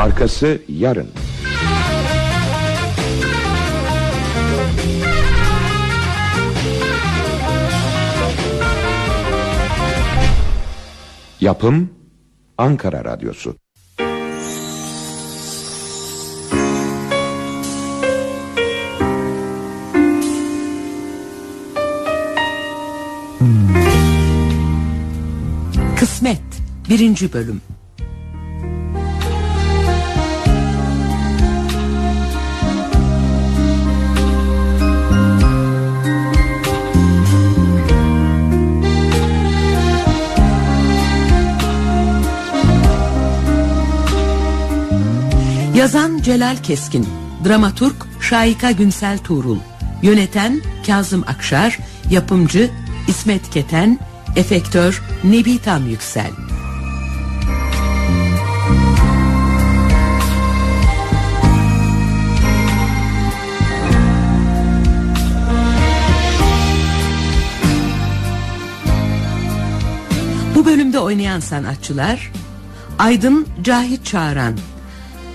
Arkası yarın. Yapım Ankara Radyosu. Kısmet Birinci Bölüm Yazan Celal Keskin Dramaturg Şayika Günsel Tuğrul Yöneten Kazım Akşar Yapımcı İsmet Keten Efektör Nebi Tam Yüksel. Bu bölümde oynayan sanatçılar Aydın Cahit Çağran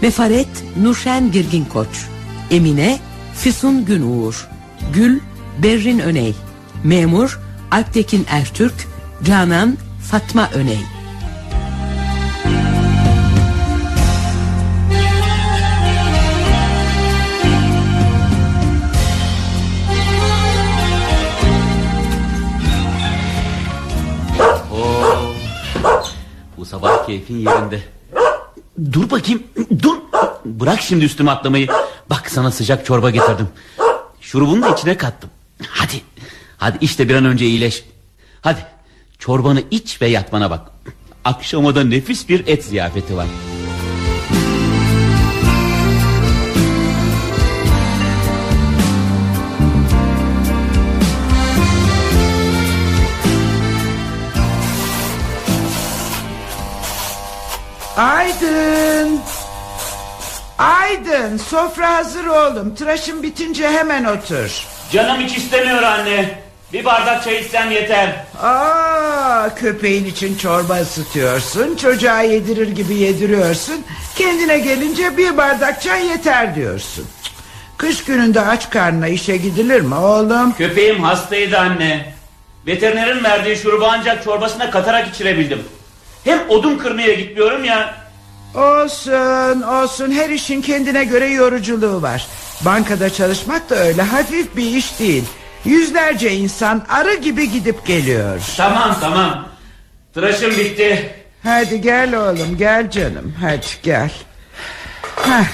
Mefaret Nurşen Girgin Koç Emine Füsun Günuğur Gül Berrin Öney Memur Alptekin Ertürk Canan Fatma Öney bu sabah keyfin yerinde. Dur bakayım. Dur. Bırak şimdi üstüme atlamayı. Bak sana sıcak çorba getirdim. Şurubunu da içine kattım. Hadi. Hadi işte bir an önce iyileş. Hadi. Çorbanı iç ve yatmana bak. Akşama da nefis bir et ziyafeti var Aydın. Aydın sofra hazır oğlum. Tıraşın bitince hemen otur. Canım hiç istemiyor anne. Bir bardak çay içsem yeter. Aa, köpeğin için çorba ısıtıyorsun Çocuğa yedirir gibi yediriyorsun. Kendine gelince bir bardak çay yeter diyorsun. Kış gününde aç karnına işe gidilir mi oğlum? Köpeğim hastaydı anne. Veterinerin verdiği şurubu ancak çorbasına katarak içirebildim Hem odun kırmaya gitmiyorum ya. Olsun olsun. Her işin kendine göre yoruculuğu var. Bankada çalışmak da öyle hafif bir iş değil. Yüzlerce insan arı gibi gidip geliyor. Tamam tamam. Tıraşım bitti. Hadi gel oğlum gel canım. Hadi gel. Heh,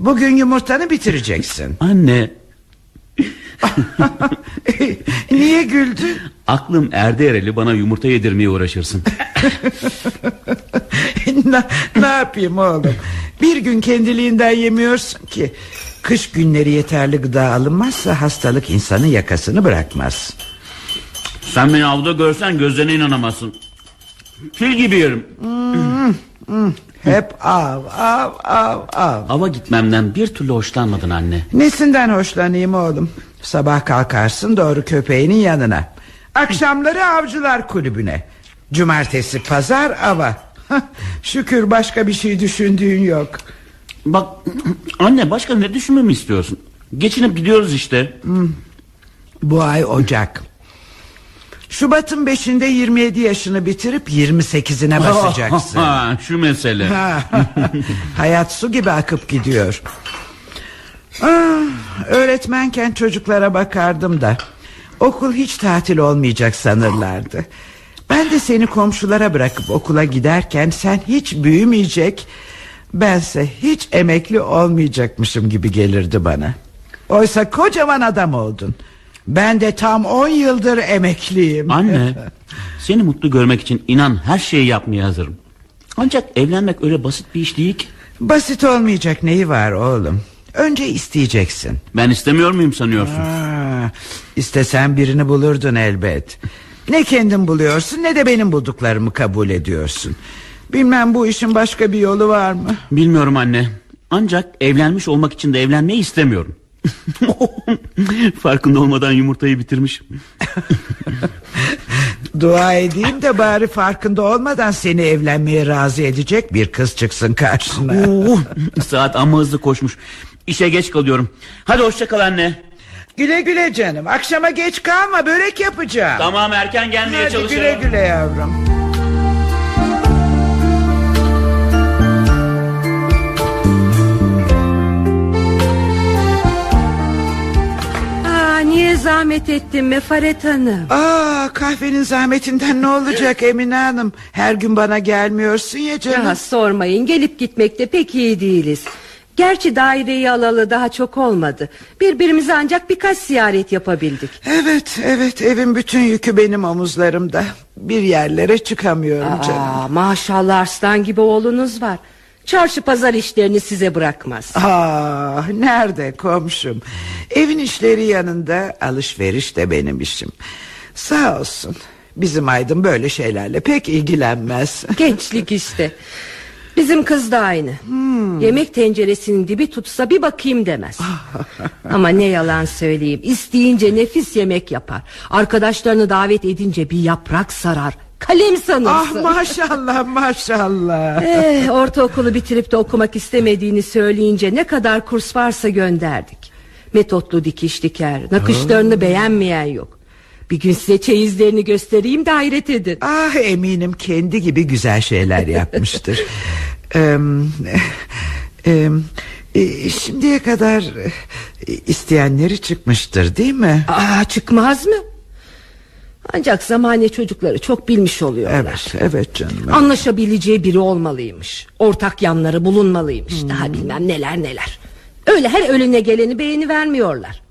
Bugün yumurtanı bitireceksin. Anne Niye güldün? Aklım erdi ereli bana yumurta yedirmeye uğraşırsın. Ne, ne yapayım oğlum? Bir gün kendiliğinden yemiyorsun ki. Kış günleri yeterli gıda alınmazsa hastalık insanın yakasını bırakmaz. Sen beni avda görsen gözlerine inanamazsın. Fil gibi yerim. Hmm, hmm. Hep av av av av. Ava gitmemden bir türlü hoşlanmadın anne. Nesinden hoşlanayım oğlum Sabah kalkarsın doğru köpeğinin yanına. Akşamları avcılar kulübüne. Cumartesi pazar ava. Şükür başka bir şey düşündüğün yok. Bak anne başka ne düşünmemi istiyorsun? Geçinip gidiyoruz işte. Hmm. Bu ay Ocak. Şubat'ın beşinde 27 yaşını bitirip 28'ine basacaksın. Şu mesele. Hayat su gibi akıp gidiyor ah, Öğretmenken çocuklara bakardım da. Okul hiç tatil olmayacak sanırlardı. Ben de seni komşulara bırakıp okula giderken Sen hiç büyümeyecek Bense hiç emekli olmayacakmışım gibi gelirdi bana. Oysa kocaman adam oldun. Ben de tam 10 yıldır emekliyim. Anne seni mutlu görmek için inan her şeyi yapmaya hazırım. Ancak evlenmek öyle basit bir iş değil ki. Basit olmayacak neyi var oğlum Önce isteyeceksin. Ben istemiyor muyum sanıyorsun? Aa, İstesen birini bulurdun elbet. Ne kendin buluyorsun ne de benim bulduklarımı kabul ediyorsun. Bilmem bu işin başka bir yolu var mı? Bilmiyorum anne. Ancak evlenmiş olmak için de evlenmeyi istemiyorum. Farkında olmadan yumurtayı bitirmiş Dua edeyim de bari farkında olmadan seni evlenmeye razı edecek bir kız çıksın karşına. Oo, saat amma hızlı koşmuş. İşe geç kalıyorum. Hadi hoşça kal anne. Güle güle canım. Akşama geç kalma börek yapacağım. Tamam erken gelmeye Hadi çalışıyorum. güle güle yavrum. Aa, niye zahmet ettin Mefaret Hanım? Aa, kahvenin zahmetinden ne olacak Emine Hanım? Her gün bana gelmiyorsun ya canım. Ya sormayın gelip gitmekte pek iyi değiliz. Gerçi daireyi alalı daha çok olmadı. Birbirimize ancak birkaç ziyaret yapabildik. Evet evet evin bütün yükü benim omuzlarımda. Bir yerlere çıkamıyorum canım. Aa, maşallah arslan gibi oğlunuz var. Çarşı pazar işlerini size bırakmaz. Ah nerede komşum Evin işleri yanında alışveriş de benim işim Sağ olsun Bizim Aydın böyle şeylerle pek ilgilenmez Gençlik işte. Bizim kız da aynı. Yemek tenceresinin dibi tutsa bir bakayım demez. Ama ne yalan söyleyeyim. İsteyince nefis yemek yapar. Arkadaşlarını davet edince bir yaprak sarar. Kalem Ah sanırsın. maşallah maşallah Eh, ortaokulu bitirip de okumak istemediğini söyleyince ne kadar kurs varsa gönderdik. Metotlu dikiş diker, nakışlarını beğenmeyen yok. Bir gün size çeyizlerini göstereyim de hayret edin. Ah eminim kendi gibi güzel şeyler yapmıştır Eee, em, e, Şimdiye kadar e, isteyenleri çıkmıştır değil mi? Aa, çıkmaz mı? Ancak zamane çocukları çok bilmiş oluyorlar. Evet evet canım evet. Anlaşabileceği biri olmalıymış. Ortak yanları bulunmalıymış. Daha bilmem neler neler. Öyle her ölüne geleni beğeni vermiyorlar.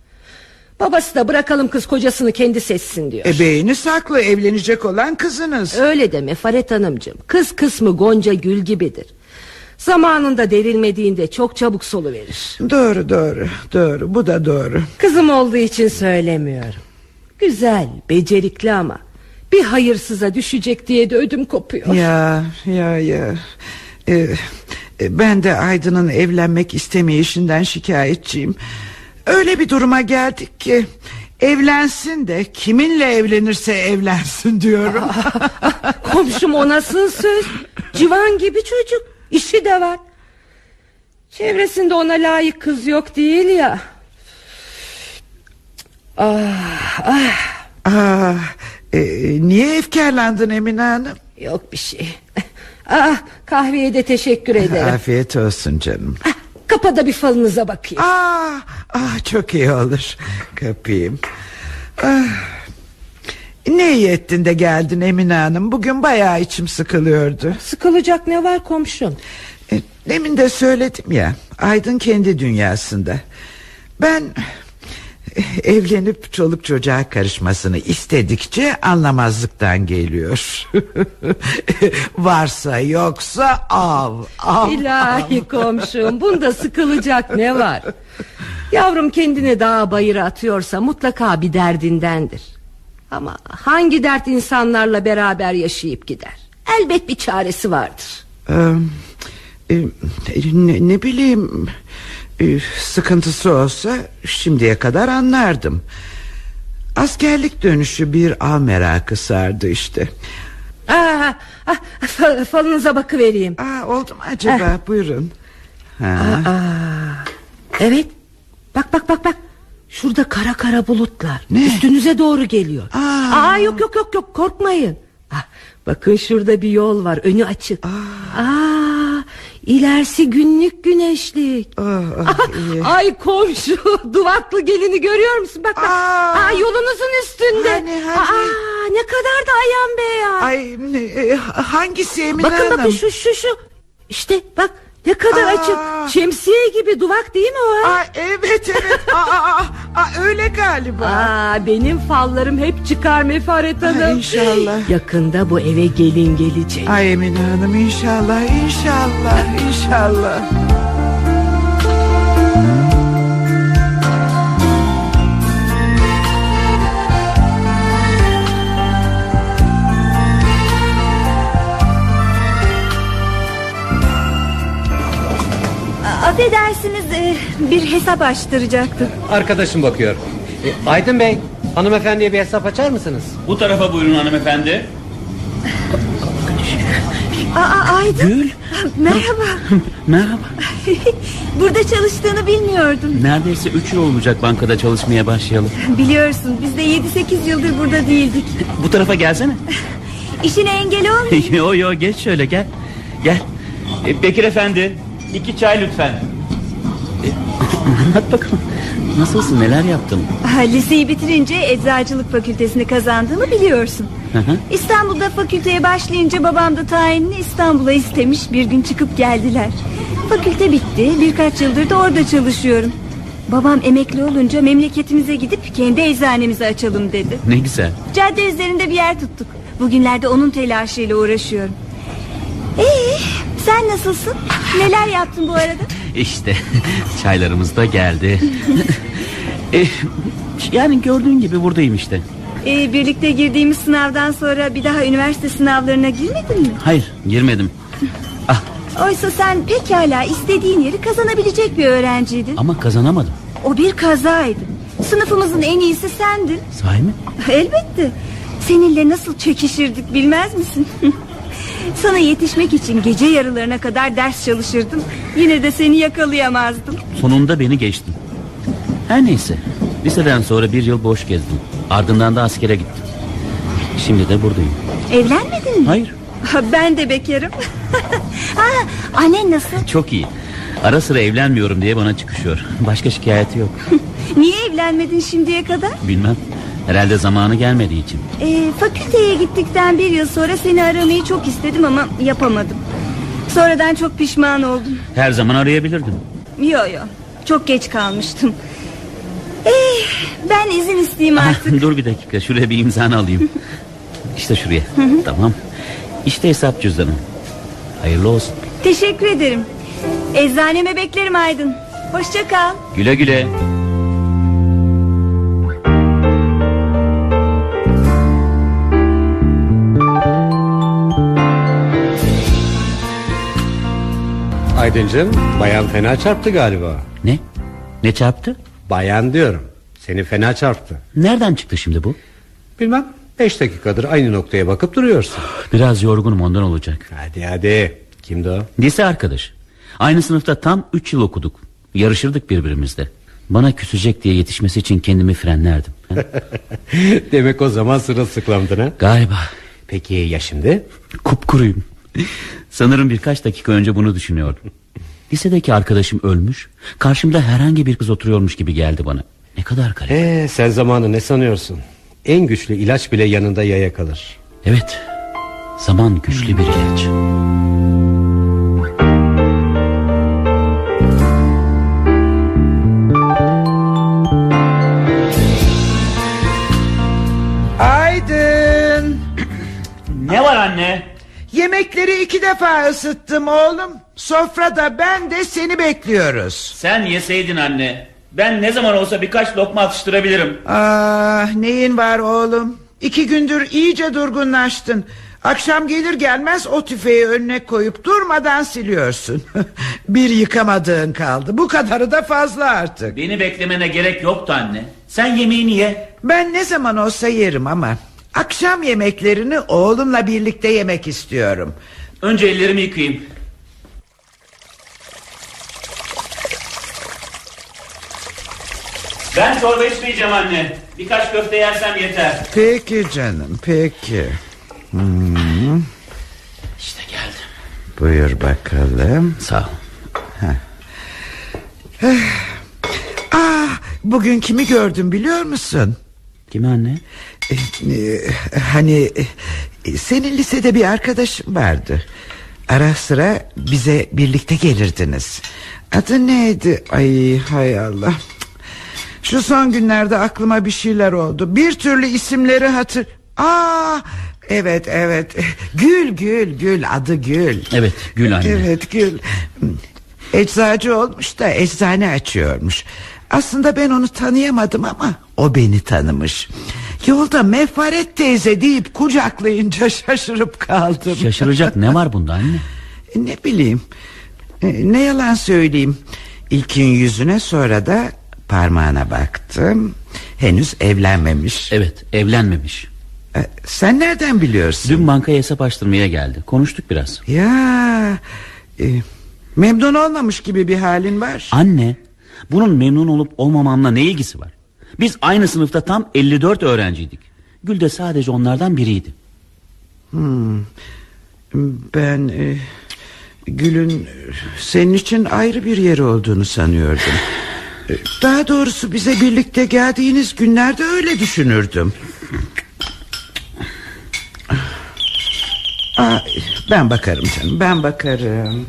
Babası da bırakalım kız kocasını kendi seçsin diyor. E beyni saklı evlenecek olan kızınız Öyle deme Faret Hanımcığım. Kız kısmı Gonca Gül gibidir. Zamanında derilmediğinde çok çabuk solu verir. Doğru doğru doğru bu da doğru Kızım olduğu için söylemiyorum. Güzel, becerikli ama bir hayırsıza düşecek diye de ödüm kopuyor. Ya ya ya Ee, e, Ben de Aydın'ın evlenmek istemeyişinden şikayetçiyim Öyle bir duruma geldik ki Evlensin de kiminle evlenirse evlensin diyorum Komşum o nasıl söz? Civan gibi çocuk. İşi de var. Çevresinde ona layık kız yok değil ya. Ah, ah. ah, e, Niye efkarlandın Emine Hanım Yok bir şey. Ah, kahveye de teşekkür ederim. Afiyet olsun canım Ah, Kapada bir falınıza bakayım. Ah, ah çok iyi olur Kapayım ah. Ne iyi ettin de geldin Emine Hanım Bugün bayağı içim sıkılıyordu Sıkılacak ne var komşum? E, Demin de söyledim ya Aydın kendi dünyasında Ben Evlenip çoluk çocuğa karışmasını istedikçe anlamazlıktan geliyor Varsa yoksa av, av İlahi komşum bunda sıkılacak ne var? Yavrum kendini dağa bayıra atıyorsa mutlaka bir derdindendir. Ama hangi dert insanlarla beraber yaşayıp gider? Elbet bir çaresi vardır. Ee, e, ne, ne bileyim Sıkıntısı olsa Şimdiye kadar anlardım Askerlik dönüşü bir av merakı sardı işte Aa, ah, fa- falınıza bakıvereyim. Aa, Oldu mu acaba buyurun ha. Aa, evet. Bak bak bak bak. Şurada kara kara bulutlar. Ne? Üstünüze doğru geliyor. Aa. Aa, yok yok yok yok korkmayın. Ah, bakın şurada bir yol var. Önü açık. Aa, ilerisi günlük güneşlik. Ah, iyi. Ay komşu duvaklı gelini görüyor musun? Bak bak. Aa. Aa, yolunuzun üstünde. Hani, hani? Aa, ne kadar da ayan beyaz. Ay ne- e, hangisi Emine Bakın Hanım bakın şu şu şu. İşte bak ne kadar Aa. açık. Şemsiye gibi duvak değil mi o? Aa, evet evet aa, aa, aa, aa, öyle galiba Aa, benim fallarım hep çıkar Mefaret Hanım. Ha, inşallah. Yakında bu eve gelin gelecek. Ay Emine Hanım inşallah inşallah inşallah Affedersiniz e, bir hesap açtıracaktım. Arkadaşım bakıyor. E, Aydın Bey Hanımefendiye bir hesap açar mısınız? Bu tarafa buyurun hanımefendi. Aa Aydın. Gül. Merhaba. Merhaba. Burada çalıştığını bilmiyordum. Neredeyse 3 yıl olacak bankada çalışmaya başlayalım. Biliyorsun biz de 7-8 yıldır burada değildik. Bu tarafa gelsene. İşine engel olmayayım. yo yo geç şöyle gel. Gel. E, Bekir efendi iki çay lütfen. E, anlat bakalım. Nasılsın neler yaptın? Liseyi bitirince eczacılık fakültesini kazandığımı biliyorsun. Hı hı. İstanbul'da fakülteye başlayınca babam da tayinini İstanbul'a istemiş. Bir gün çıkıp geldiler. Fakülte bitti. Birkaç yıldır da orada çalışıyorum. Babam emekli olunca memleketimize gidip kendi eczanemizi açalım dedi. Ne güzel. Cadde üzerinde bir yer tuttuk. Bugünlerde onun telaşıyla uğraşıyorum. Ee, sen nasılsın? Neler yaptın bu arada? İşte çaylarımız da geldi. E, yani gördüğün gibi buradayım işte. Ee, birlikte girdiğimiz sınavdan sonra bir daha üniversite sınavlarına girmedin mi? Hayır girmedim. Ah, Oysa sen pekala istediğin yeri kazanabilecek bir öğrenciydin. ama kazanamadım. O bir kazaydı. Sınıfımızın en iyisi sendin. Sahi mi? Elbette. Seninle nasıl çekişirdik bilmez misin? Sana yetişmek için gece yarılarına kadar ders çalışırdım. Yine de seni yakalayamazdım. Sonunda beni geçtin. Her neyse. Liseden sonra bir yıl boş gezdim. Ardından da askere gittim. Şimdi de buradayım. Evlenmedin mi? Hayır. Ben de bekarım. ha, annen nasıl? Çok iyi. Ara sıra evlenmiyorum diye bana çıkışıyor. Başka şikayeti yok. Niye evlenmedin şimdiye kadar? Bilmem. Herhalde zamanı gelmediği için. Ee, fakülteye gittikten bir yıl sonra seni aramayı çok istedim ama yapamadım. Sonradan çok pişman oldum. Her zaman arayabilirdim. Yo yo çok geç kalmıştım. Ee, ben izin isteyeyim artık. Dur bir dakika şuraya bir imzanı alayım. İşte şuraya. tamam. İşte hesap cüzdanım. Hayırlı olsun. Teşekkür ederim. Eczaneme beklerim Aydın. Hoşça kal. Güle güle. Aydıncığım bayan fena çarptı galiba. Ne? Ne çarptı? Bayan diyorum. Seni fena çarptı. Nereden çıktı şimdi bu? Bilmem. Beş dakikadır aynı noktaya bakıp duruyorsun. Biraz yorgunum ondan olacak. Hadi hadi. Kimdi o? Lise arkadaş. Aynı sınıfta tam 3 yıl okuduk. Yarışırdık birbirimizle. Bana küsecek diye yetişmesi için kendimi frenlerdim. Demek o zaman sırılsıklamdın ha? Galiba. Peki ya şimdi? Kupkuruyum. Sanırım birkaç dakika önce bunu düşünüyordum. Lisedeki arkadaşım ölmüş. Karşımda herhangi bir kız oturuyormuş gibi geldi bana. Ne kadar garip. Ee, sen zamanı ne sanıyorsun? En güçlü ilaç bile yanında yaya kalır. Evet. Zaman güçlü bir ilaç. Yemekleri iki defa ısıttım oğlum. Sofrada ben de seni bekliyoruz. Sen yeseydin anne. Ben ne zaman olsa birkaç lokma atıştırabilirim. Ah neyin var oğlum? İki gündür iyice durgunlaştın. Akşam gelir gelmez o tüfeği önüne koyup durmadan siliyorsun. bir yıkamadığın kaldı. Bu kadarı da fazla artık. Beni beklemene gerek yoktu anne. Sen yemeğini ye. Ben ne zaman olsa yerim ama... ...akşam yemeklerini oğlumla birlikte yemek istiyorum. Önce ellerimi yıkayayım. Ben çorba içmeyeceğim anne. Birkaç köfte yersem yeter. Peki canım peki. Hmm, İşte geldim. buyur bakalım. Sağ ol. Ah, bugün kimi gördüm biliyor musun? Kimi anne? Ee, e, hani e, senin lisede bir arkadaşım vardı. Ara sıra bize birlikte gelirdiniz. Adı neydi? Ay hay Allah. Şu son günlerde aklıma bir şeyler oldu. Bir türlü isimleri hatır... Aa, evet evet. Gül Gül Gül adı Gül. Evet Gül anne. Evet Gül. Eczacı olmuş da eczane açıyormuş. Aslında ben onu tanıyamadım ama o beni tanımış. Yolda Mefaret teyze deyip kucaklayınca şaşırıp kaldım. Şaşıracak ne var bunda anne? Ne bileyim. E, Ne yalan söyleyeyim. İlkin yüzüne sonra da parmağına baktım. Henüz evlenmemiş Evet evlenmemiş E, Sen nereden biliyorsun? Dün bankaya hesap açtırmaya geldi konuştuk biraz Ya e, Memnun olmamış gibi bir halin var Anne bunun memnun olup olmamamla ne ilgisi var Biz aynı sınıfta tam 54 öğrenciydik Gül de sadece onlardan biriydi Hmm. Ben e, Gül'ün e, senin için ayrı bir yeri olduğunu sanıyordum. E, Daha doğrusu bize birlikte geldiğiniz günlerde öyle düşünürdüm. Aa, ben bakarım canım ben bakarım.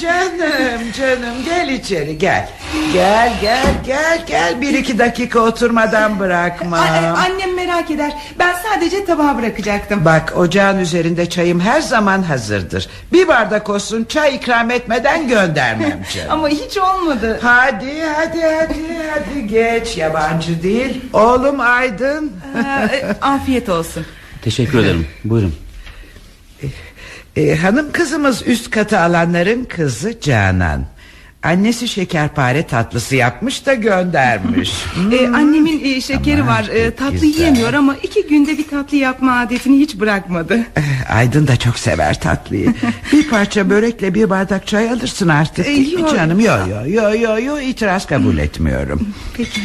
Canım canım gel içeri gel. Gel gel gel gel bir iki dakika oturmadan bırakma. A- annem merak eder. Ben sadece tabağı bırakacaktım. Bak ocağın üzerinde çayım her zaman hazırdır. Bir bardak olsun çay ikram etmeden göndermem canım. Ama hiç olmadı. Hadi hadi hadi hadi geç yabancı değil. Oğlum Aydın. E, afiyet olsun. Teşekkür ederim buyurun Ee, hanım kızımız üst katı alanların kızı Canan. Annesi şekerpare tatlısı yapmış da göndermiş. Ee, annemin e, şekeri Aman, var. E, tatlı güzel. yiyemiyor ama iki günde bir tatlı yapma adetini hiç bırakmadı. Eh, Aydın da çok sever tatlıyı. bir parça börekle bir bardak çay alırsın artık. Ee, değil mi yok. canım? Yo yo yo yo yo itiraz kabul etmiyorum. Peki.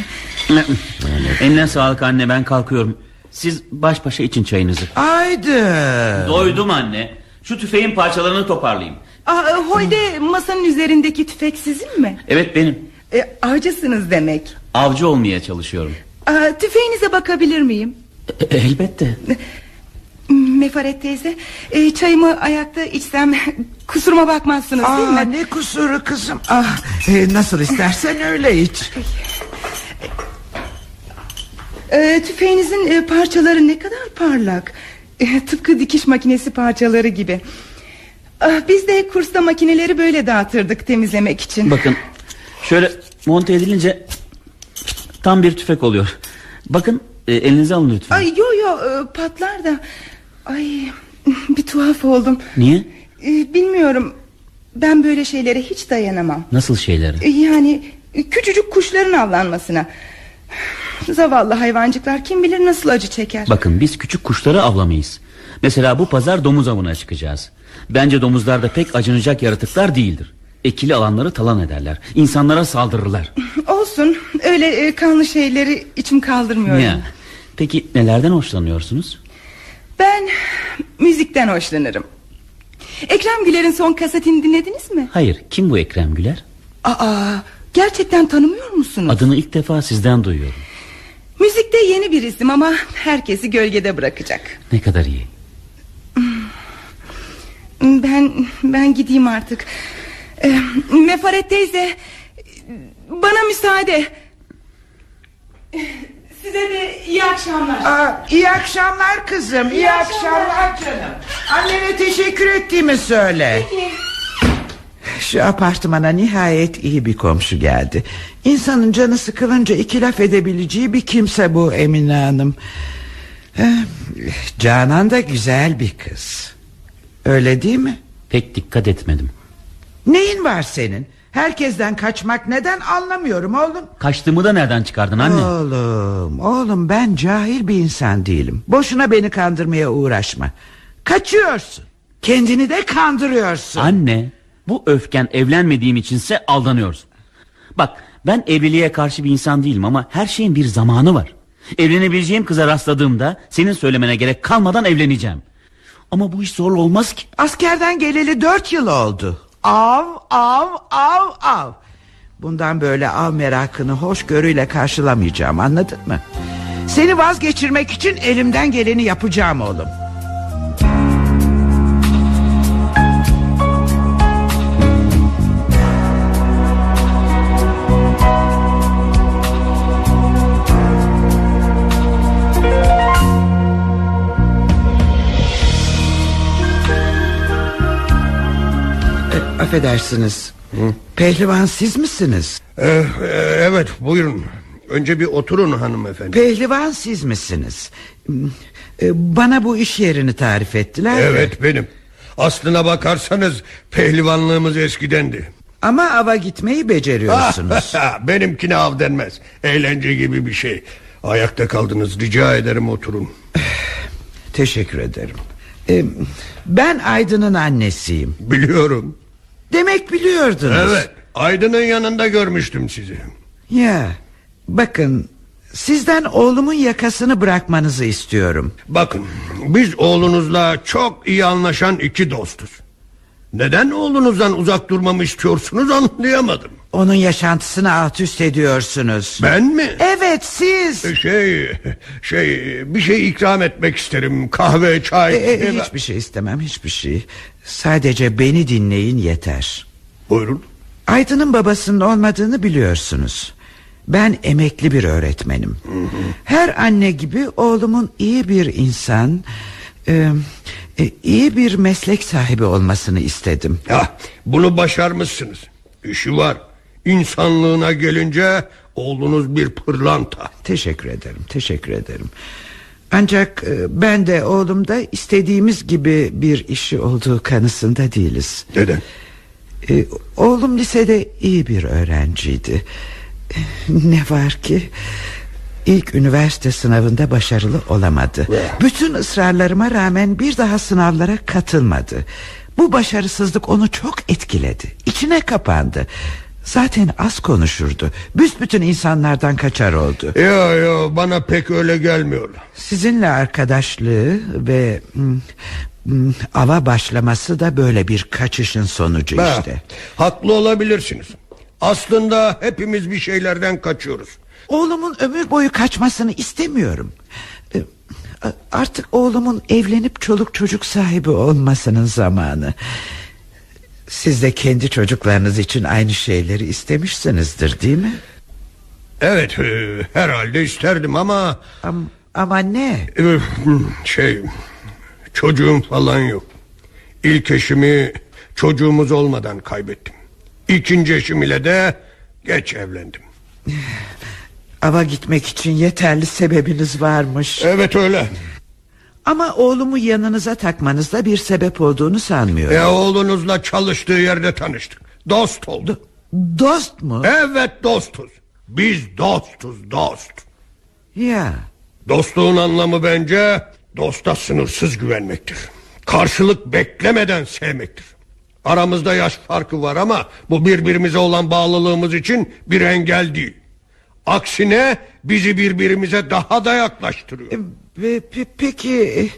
Eline sağlık anne ben kalkıyorum Siz baş başa için çayınızı Aydın. Doydum anne Şu tüfeğin parçalarını toparlayayım Aa, e, Holde masanın üzerindeki tüfek sizin mi? Evet benim E, avcısınız demek. Avcı olmaya çalışıyorum Aa, tüfeğinize bakabilir miyim? E- Elbette Mefaret teyze e, Çayımı ayakta içsem Kusuruma bakmazsınız değil Aa, mi? ne kusuru kızım. Ah, e, nasıl istersen öyle iç. E, tüfeğinizin e, parçaları ne kadar parlak E, Tıpkı dikiş makinesi parçaları gibi. Ah, Biz de kursta makineleri böyle dağıtırdık temizlemek için. Bakın şöyle monte edilince Tam bir tüfek oluyor. Bakın e, elinize alın lütfen. Ay yo yo e, patlar da. Ay bir tuhaf oldum. Niye? E, Bilmiyorum. Ben böyle şeylere hiç dayanamam. Nasıl şeyleri? E, Yani küçücük kuşların avlanmasına Zavallı hayvancıklar kim bilir nasıl acı çeker Bakın biz küçük kuşları avlamayız Mesela bu pazar domuz avına çıkacağız Bence domuzlar da pek acınacak yaratıklar değildir Ekili alanları talan ederler İnsanlara saldırırlar Olsun öyle e, kanlı şeyleri içim kaldırmıyor ya. Peki nelerden hoşlanıyorsunuz? Ben müzikten hoşlanırım Ekrem Güler'in son kasetini dinlediniz mi? Hayır kim bu Ekrem Güler? Aa, gerçekten tanımıyor musunuz? Adını ilk defa sizden duyuyorum Müzikte yeni bir isim ama herkesi gölgede bırakacak Ne kadar iyi Ben ben gideyim artık Ee, Mefaret teyze Bana müsaade Size de iyi akşamlar Aa, iyi akşamlar kızım. İyi, akşamlar. canım. Annene teşekkür ettiğimi söyle. Şu apartmana nihayet iyi bir komşu geldi. İnsanın canı sıkılınca iki laf edebileceği bir kimse bu Emine Hanım. Eh, Canan da güzel bir kız. Öyle değil mi? Pek dikkat etmedim Neyin var senin? Herkesten kaçmak neden anlamıyorum oğlum. Kaçtığımı da nereden çıkardın anne? Oğlum, oğlum ben cahil bir insan değilim. Boşuna beni kandırmaya uğraşma. Kaçıyorsun. Kendini de kandırıyorsun. Anne bu öfken evlenmediğim içinse aldanıyorsun Bak ben evliliğe karşı bir insan değilim ama her şeyin bir zamanı var Evlenebileceğim kıza rastladığımda senin söylemene gerek kalmadan evleneceğim Ama bu iş zor olmaz ki Askerden geleli dört yıl oldu. Av, av, av, av. Bundan böyle av merakını hoşgörüyle karşılamayacağım anladın mı? Seni vazgeçirmek için elimden geleni yapacağım oğlum. Affedersiniz. Pehlivan siz misiniz? Eh, eh, evet buyurun. Önce bir oturun hanımefendi. Pehlivan siz misiniz? E, Bana bu iş yerini tarif ettiler. de. Evet benim. Aslına bakarsanız pehlivanlığımız eskidendi. Ama ava gitmeyi beceriyorsunuz. Benimkine av denmez. Eğlence gibi bir şey. Ayakta kaldınız rica ederim oturun. Teşekkür ederim. Ee, ben Aydın'ın annesiyim. Biliyorum. Demek biliyordunuz. Evet. Aydın'ın yanında görmüştüm sizi. Ya bakın sizden oğlumun yakasını bırakmanızı istiyorum. Bakın biz oğlunuzla çok iyi anlaşan iki dostuz. Neden oğlunuzdan uzak durmamı istiyorsunuz anlayamadım. Onun yaşantısını alt üst ediyorsunuz. Ben mi? Evet siz. Şey şey bir şey ikram etmek isterim. Kahve, çay. E, e, hiçbir şey istemem hiçbir şey. Sadece beni dinleyin yeter. Buyurun. Aydın'ın babasının olmadığını biliyorsunuz. Ben emekli bir öğretmenim. Her anne gibi oğlumun iyi bir insan, e, e, iyi bir meslek sahibi olmasını istedim. Ya, bunu başarmışsınız. İşi var. İnsanlığına gelince oğlunuz bir pırlanta. Teşekkür ederim, teşekkür ederim. Ancak e, ben de oğlum da istediğimiz gibi bir işi olduğu kanısında değiliz. Neden? Ee, oğlum lisede iyi bir öğrenciydi. Ee, Ne var ki ilk üniversite sınavında başarılı olamadı. Bütün ısrarlarıma rağmen bir daha sınavlara katılmadı. Bu başarısızlık onu çok etkiledi. İçine kapandı. Zaten az konuşurdu. Büsbütün insanlardan kaçar oldu. Yo yo bana pek öyle gelmiyor. Sizinle arkadaşlığı ve ava başlaması da böyle bir kaçışın sonucu Ha, işte. haklı olabilirsiniz. Aslında hepimiz bir şeylerden kaçıyoruz. Oğlumun ömür boyu kaçmasını istemiyorum. Ee, Artık oğlumun evlenip çoluk çocuk sahibi olmasının zamanı. Siz de kendi çocuklarınız için aynı şeyleri istemişsinizdir değil mi? Evet e, herhalde isterdim ama Ama, ama ne? e, şey çocuğum falan yok. İlk eşimi çocuğumuz olmadan kaybettim. İkinci eşim ile de geç evlendim. Ava gitmek için yeterli sebebiniz varmış. Evet öyle. Ama oğlumu yanınıza takmanızda bir sebep olduğunu sanmıyorum. E, oğlunuzla çalıştığı yerde tanıştık. Dost olduk. Dost mu? Evet dostuz. Biz dostuz dost. Ya. Dostluğun anlamı bence dosta sınırsız güvenmektir. Karşılık beklemeden sevmektir. Aramızda yaş farkı var ama bu birbirimize olan bağlılığımız için bir engel değil. Aksine bizi birbirimize daha da yaklaştırıyor. Ve pe- peki e,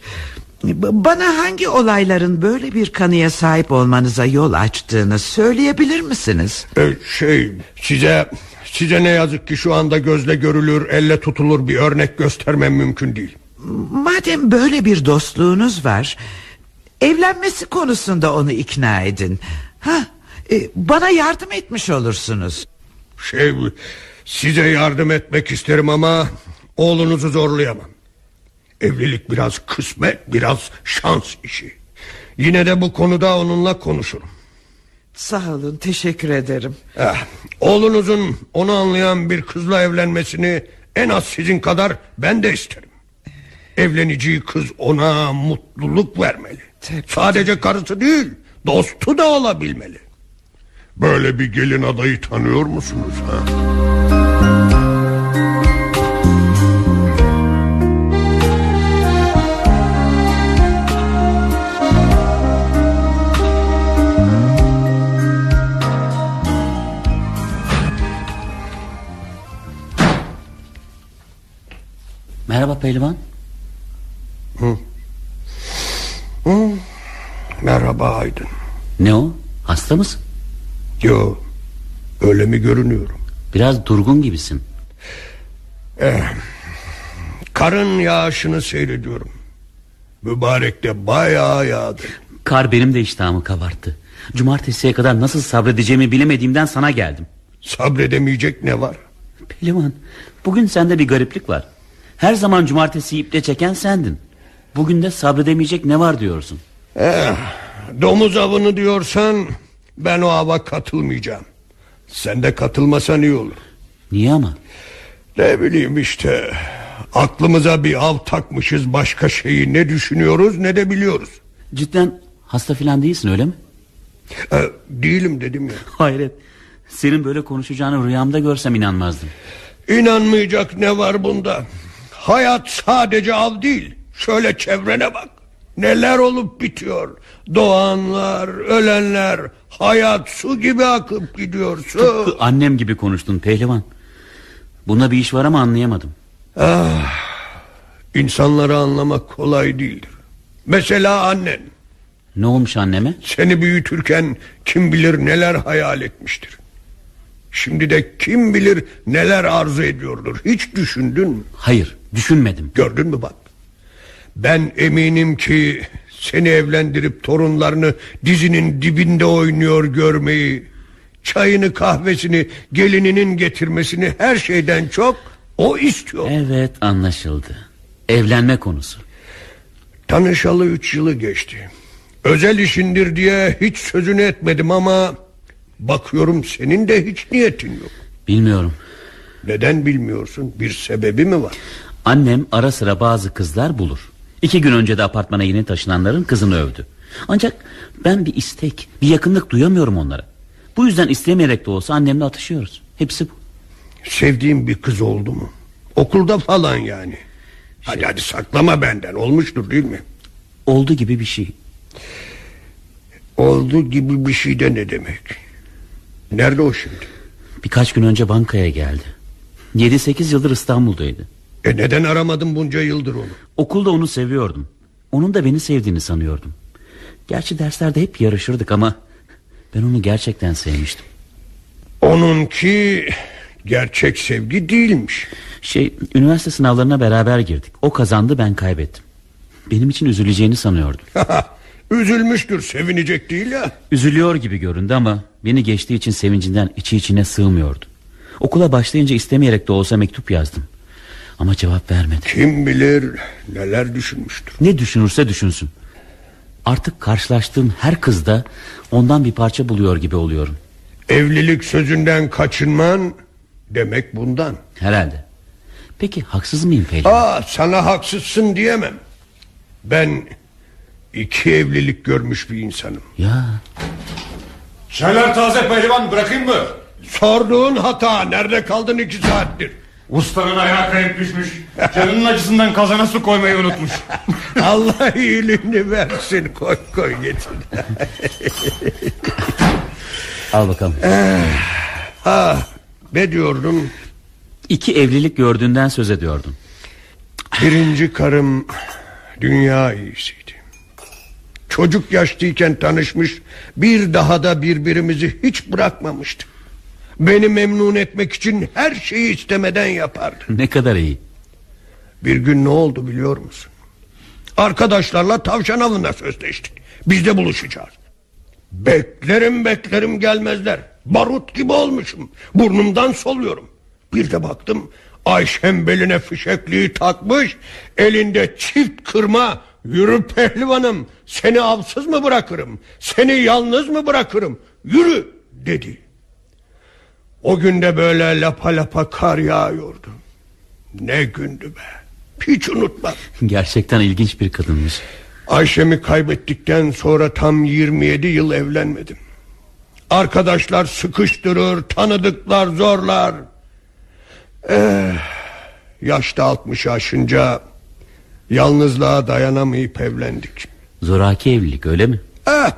bana hangi olayların böyle bir kanıya sahip olmanıza yol açtığını söyleyebilir misiniz? Ee, şey size size ne yazık ki şu anda gözle görülür, elle tutulur bir örnek göstermem mümkün değil. Madem böyle bir dostluğunuz var, evlenmesi konusunda onu ikna edin. Ha, e, bana yardım etmiş olursunuz. Şey size yardım etmek isterim ama oğlunuzu zorlayamam. Evlilik biraz kısmet, biraz şans işi. Yine de bu konuda onunla konuşurum. Sağ olun, teşekkür ederim. Eh, oğlunuzun onu anlayan bir kızla evlenmesini en az sizin kadar ben de isterim. Evleneceği kız ona mutluluk vermeli. Tabii. Sadece karısı değil, dostu da olabilmeli. Böyle bir gelin adayı tanıyor musunuz? Ha? Merhaba pehlivan. Merhaba Aydın. Ne o? Hasta mısın? Yo, öyle mi görünüyorum? Biraz durgun gibisin. Karın yağışını seyrediyorum. Mübarek de bayağı yağdı. Kar benim de iştahımı kabarttı. Cumartesiye kadar nasıl sabredeceğimi bilemediğimden sana geldim. Sabredemeyecek ne var? Pehlivan bugün sende bir gariplik var. Her zaman cumartesi iple çeken sendin. Bugün de sabredemeyecek ne var diyorsun. Eh, domuz avını diyorsan ben o ava katılmayacağım. Sen de katılmasan iyi olur. Niye ama? Ne bileyim işte aklımıza bir av takmışız başka şeyi ne düşünüyoruz ne de biliyoruz. Cidden hasta filan değilsin öyle mi? Ee, değilim dedim ya. Hayret. Senin böyle konuşacağını rüyamda görsem inanmazdım. İnanmayacak ne var bunda? Hayat sadece av değil. Şöyle çevrene bak. Neler olup bitiyor. Doğanlar, ölenler. Hayat su gibi akıp gidiyor su. Tıpkı annem gibi konuştun pehlivan. Buna bir iş var ama anlayamadım. Ah, insanları anlamak kolay değildir. Mesela annen. Ne olmuş anneme? Seni büyütürken kim bilir neler hayal etmiştir. Şimdi de kim bilir neler arzu ediyordur. Hiç düşündün mü? Hayır düşünmedim. Gördün mü bak. Ben eminim ki seni evlendirip torunlarını dizinin dibinde oynuyor görmeyi, çayını kahvesini gelininin getirmesini her şeyden çok o istiyor. Evet anlaşıldı. Evlenme konusu. Tanışalı üç yılı geçti. Özel işindir diye hiç sözünü etmedim ama bakıyorum senin de hiç niyetin yok. Bilmiyorum. Neden bilmiyorsun? Bir sebebi mi var? Annem ara sıra bazı kızlar bulur. İki gün önce de apartmana yeni taşınanların kızını övdü. Ancak ben bir istek, bir yakınlık duyamıyorum onlara. Bu yüzden istemeyerek de olsa annemle atışıyoruz. Hepsi bu. Sevdiğim bir kız oldu mu? Okulda falan yani. Hadi hadi saklama benden olmuştur değil mi? Oldu gibi bir şey. Oldu gibi bir şey de ne demek? Nerede o şimdi? Birkaç gün önce bankaya geldi. 7-8 yıldır İstanbul'daydı. E neden aramadın bunca yıldır onu? Okulda onu seviyordum. Onun da beni sevdiğini sanıyordum. Gerçi derslerde hep yarışırdık ama ben onu gerçekten sevmiştim. Onunki gerçek sevgi değilmiş. Şey, üniversite sınavlarına beraber girdik. O kazandı, ben kaybettim. Benim için üzüleceğini sanıyordum. Üzülmüştür, sevinecek değil ya. Üzülüyor gibi göründü ama beni geçtiği için sevincinden içi içine sığmıyordu. Okula başlayınca istemeyerek de olsa mektup yazdım. Ama cevap vermedi. Kim bilir neler düşünmüştür. Ne düşünürse düşünsün. Artık karşılaştığım her kızda ondan bir parça buluyor gibi oluyorum. Evlilik sözünden kaçınman demek bundan. Herhalde. Peki haksız mıyım Pelin? Aa, sana haksızsın diyemem. Ben iki evlilik görmüş bir insanım. Ya. Çaylar taze pehlivan bırakayım mı? Sorduğun hata nerede kaldın iki saattir? Ustanın ayağı kayıp düşmüş. Canının acısından kazana su koymayı unutmuş. Allah iyiliğini versin koy koy getir. Al bakalım. ha, ne diyordum? İki evlilik gördüğünden söz ediyordun. Birinci karım dünya iyisiydi. Çocuk yaştayken tanışmış bir daha da birbirimizi hiç bırakmamıştık. Beni memnun etmek için her şeyi istemeden yapardı. Ne kadar iyi. Bir gün ne oldu biliyor musun? Arkadaşlarla tavşan avına sözleştik. Biz de buluşacağız. Beklerim beklerim gelmezler. Barut gibi olmuşum. Burnumdan soluyorum. Bir de baktım Ayşem beline fişekliği takmış. Elinde çift kırma. Yürü pehlivanım. Seni avsız mı bırakırım? Seni yalnız mı bırakırım? Yürü dedi. O günde böyle lapa lapa kar yağıyordu. Ne gündü be. Hiç unutmam. Gerçekten ilginç bir kadınmış. Ayşem'i kaybettikten sonra tam 27 yıl evlenmedim. Arkadaşlar sıkıştırır, tanıdıklar zorlar. Eh, yaşta 60 aşınca yalnızlığa dayanamayıp evlendik. Zoraki evlilik öyle mi? Eh,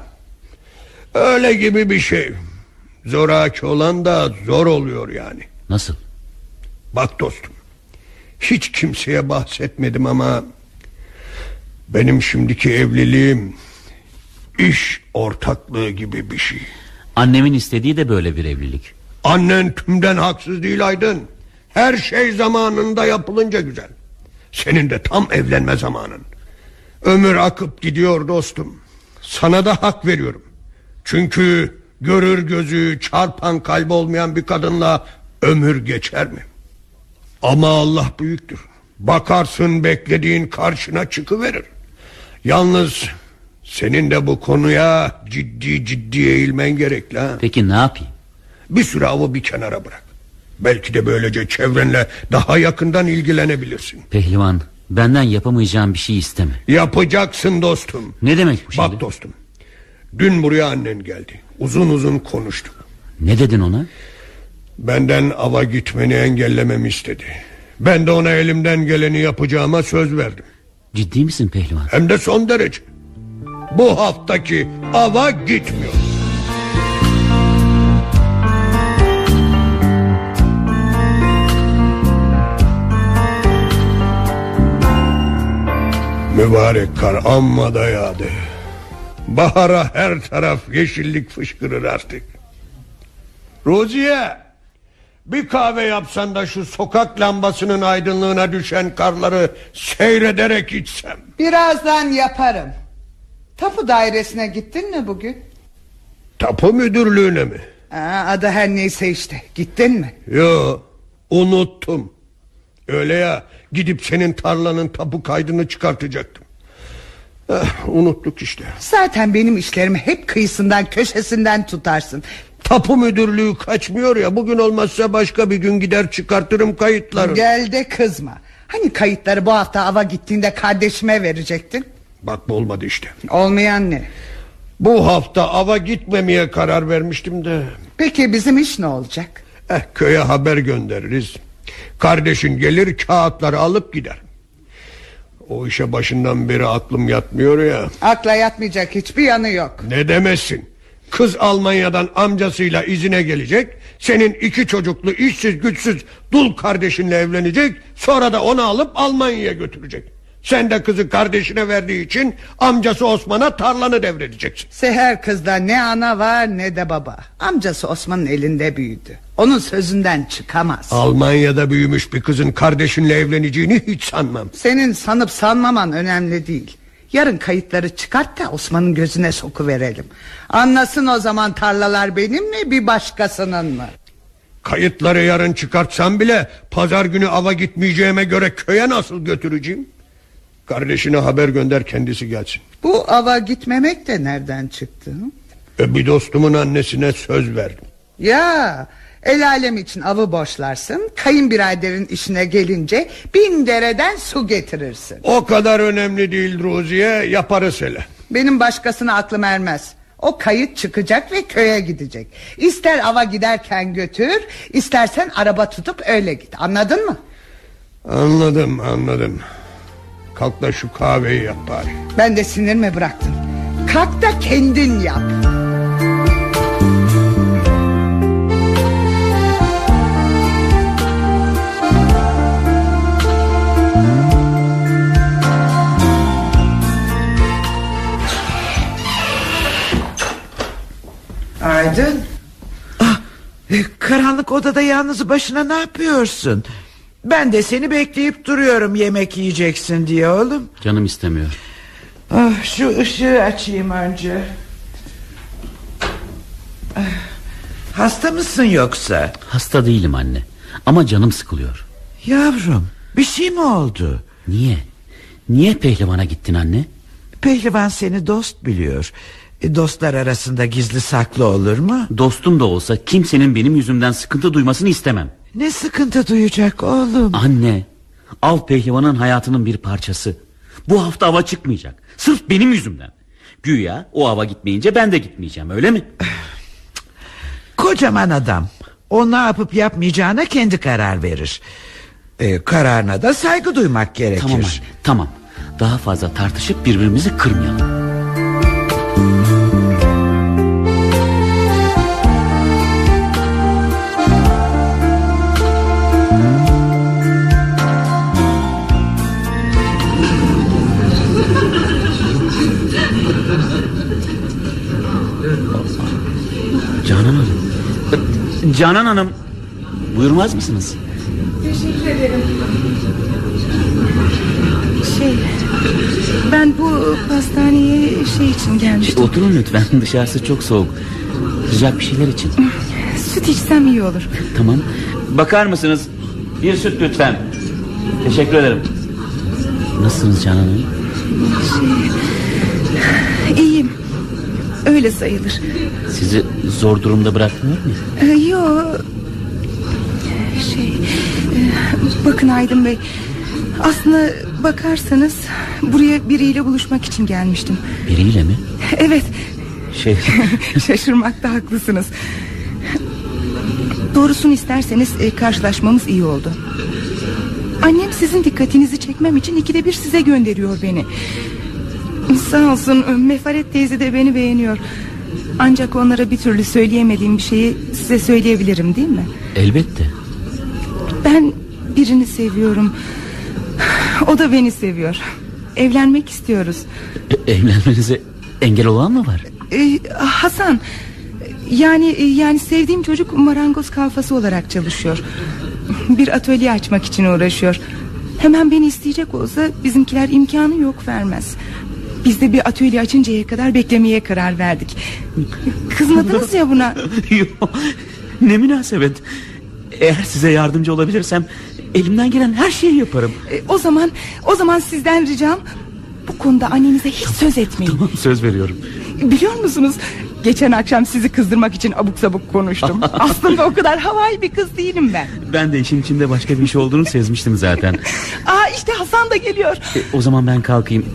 öyle gibi bir şey. Zoraki olan da zor oluyor yani. Nasıl? Bak dostum. Hiç kimseye bahsetmedim ama benim şimdiki evliliğim iş ortaklığı gibi bir şey. Annemin istediği de böyle bir evlilik. Annen tümden haksız değil Aydın. Her şey zamanında yapılınca güzel. Senin de tam evlenme zamanın. Ömür akıp gidiyor dostum. Sana da hak veriyorum. Çünkü görür gözü çarpan kalbi olmayan bir kadınla ömür geçer mi? Ama Allah büyüktür. Bakarsın beklediğin karşına çıkıverir. Yalnız senin de bu konuya ciddi ciddi eğilmen gerekli ha. Peki ne yapayım? Bir süre avı bir kenara bırak. Belki de böylece çevrenle daha yakından ilgilenebilirsin. Pehlivan benden yapamayacağım bir şey isteme. Yapacaksın dostum. Ne demek bu şimdi? Bak dostum. Dün buraya annen geldi. Uzun uzun konuştuk. Ne dedin ona? Benden ava gitmeni engellememi istedi. Ben de ona elimden geleni yapacağıma söz verdim. Ciddi misin pehlivan? Hem de son derece. Bu haftaki ava gitmiyor. Mübarek kar amma da yağdı. Bahara her taraf yeşillik fışkırır artık. Ruziye bir kahve yapsan da şu sokak lambasının aydınlığına düşen karları seyrederek içsem. Birazdan yaparım. Tapu dairesine gittin mi bugün? Tapu müdürlüğüne mi? Aa, adı her neyse işte. Gittin mi? Yo unuttum. Öyle ya gidip senin tarlanın tapu kaydını çıkartacaktım. Eh, unuttuk işte. Zaten benim işlerimi hep kıyısından köşesinden tutarsın. Tapu müdürlüğü kaçmıyor ya bugün olmazsa başka bir gün gider çıkartırım kayıtları. Gel de kızma. Hani kayıtları bu hafta ava gittiğinde kardeşime verecektin? Bak bu olmadı işte. Olmayan ne? Bu hafta ava gitmemeye karar vermiştim de. Peki bizim iş ne olacak? Eh, köye haber göndeririz. Kardeşin gelir kağıtları alıp gider. O işe başından beri aklım yatmıyor ya. Akla yatmayacak hiçbir yanı yok. Ne demesin? Kız Almanya'dan amcasıyla izine gelecek. Senin iki çocuklu işsiz güçsüz dul kardeşinle evlenecek. Sonra da onu alıp Almanya'ya götürecek. Sen de kızı kardeşine verdiği için amcası Osman'a tarlanı devredeceksin. Seher kızda ne ana var ne de baba. Amcası Osman'ın elinde büyüdü. Onun sözünden çıkamaz. Almanya'da büyümüş bir kızın kardeşinle evleneceğini hiç sanmam. Senin sanıp sanmaman önemli değil. Yarın kayıtları çıkart da Osman'ın gözüne soku verelim. Anlasın o zaman tarlalar benim mi bir başkasının mı? Kayıtları yarın çıkartsam bile pazar günü ava gitmeyeceğime göre köye nasıl götüreceğim? Kardeşine haber gönder kendisi gelsin. Bu ava gitmemek de nereden çıktı? E, bir dostumun annesine söz verdim. Ya el alem için avı boşlarsın Kayınbiraderin işine gelince Bin dereden su getirirsin. O kadar önemli değil Ruziye yaparız hele. Benim başkasına aklım ermez. O kayıt çıkacak ve köye gidecek. İster ava giderken götür istersen araba tutup öyle git. Anladın mı? Anladım anladım. Kalk da şu kahveyi yap bari. Ben de sinirimi bıraktım. Kalk da kendin yap Aydın. Ah, e, Karanlık odada yalnız başına ne yapıyorsun? Ben de seni bekleyip duruyorum Yemek yiyeceksin diye oğlum. Canım istemiyor. Ah, Şu ışığı açayım önce. Ah, Hasta mısın yoksa? Hasta değilim anne. Ama canım sıkılıyor. Yavrum bir şey mi oldu? Niye? Niye pehlivana gittin anne? Pehlivan seni dost biliyor Dostlar arasında gizli saklı olur mu? Dostum da olsa kimsenin benim yüzümden sıkıntı duymasını istemem. Ne sıkıntı duyacak oğlum? Anne Av pehlivanın hayatının bir parçası. Bu hafta ava çıkmayacak. Sırf benim yüzümden. Güya o ava gitmeyince ben de gitmeyeceğim öyle mi? Kocaman adam. O ne yapıp yapmayacağına kendi karar verir. E, Kararına da saygı duymak gerekir. Tamam anne tamam. Daha fazla tartışıp birbirimizi kırmayalım Canan Hanım Buyurmaz mısınız Teşekkür ederim. Şey, ben bu pastaneye şey için gelmiştim. Oturun lütfen dışarısı çok soğuk Sıcak bir şeyler için Süt içsem iyi olur. Tamam Bakar mısınız Bir süt lütfen Teşekkür ederim Nasılsınız Canan Hanım Şey, iyiyim. Öyle sayılır. Sizi zor durumda bırakmıyor mu Ee, yo. Şey, e, bakın Aydın Bey. Aslında bakarsanız buraya biriyle buluşmak için gelmiştim. Biriyle mi Evet. Şey Şaşırmakta haklısınız. Doğrusunu isterseniz e, karşılaşmamız iyi oldu. Annem sizin dikkatinizi çekmem için ikide bir size gönderiyor beni. Sağ olsun Mefaret teyze de beni beğeniyor. Ancak onlara bir türlü söyleyemediğim bir şeyi size söyleyebilirim değil mi? elbette. Ben birini seviyorum. O da beni seviyor. Evlenmek istiyoruz. E, evlenmenize engel olan mı var? Ee, Hasan yani yani sevdiğim çocuk marangoz kalfası olarak çalışıyor. Bir atölye açmak için uğraşıyor. Hemen beni isteyecek olsa bizimkiler imkanı yok vermez. Biz de bir atölye açıncaya kadar beklemeye karar verdik. Kızmadınız ya buna. Yok, ne münasebet. Eğer size yardımcı olabilirsem elimden gelen her şeyi yaparım. E, o zaman o zaman sizden ricam bu konuda annenize hiç söz etmeyin. Tamam söz veriyorum. Biliyor musunuz? Geçen akşam sizi kızdırmak için abuk sabuk konuştum. Aslında o kadar havai bir kız değilim ben. Ben de işin içinde başka bir iş olduğunu sezmiştim zaten. Aa işte Hasan da geliyor. E, o zaman ben kalkayım.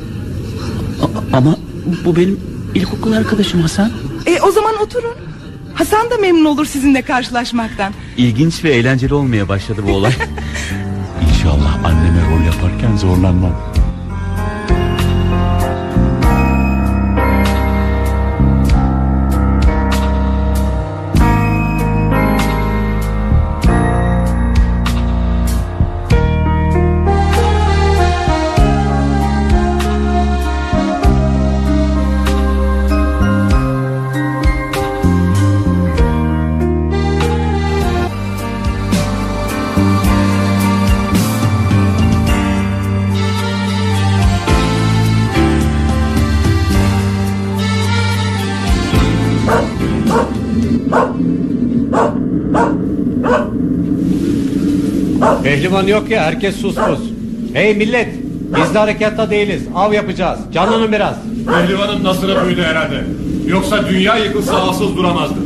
A- ama bu benim ilkokul arkadaşım Hasan. E, o zaman oturun. Hasan da memnun olur sizinle karşılaşmaktan. İlginç ve eğlenceli olmaya başladı bu olay. İnşallah anneme rol yaparken zorlanmam. Pehlivan yok ya herkes sus pus. Hey millet biz de harekatta değiliz av yapacağız canlanın biraz. Pehlivanın nasırı buydu herhalde. Yoksa dünya yıkılsa asıl duramazdı.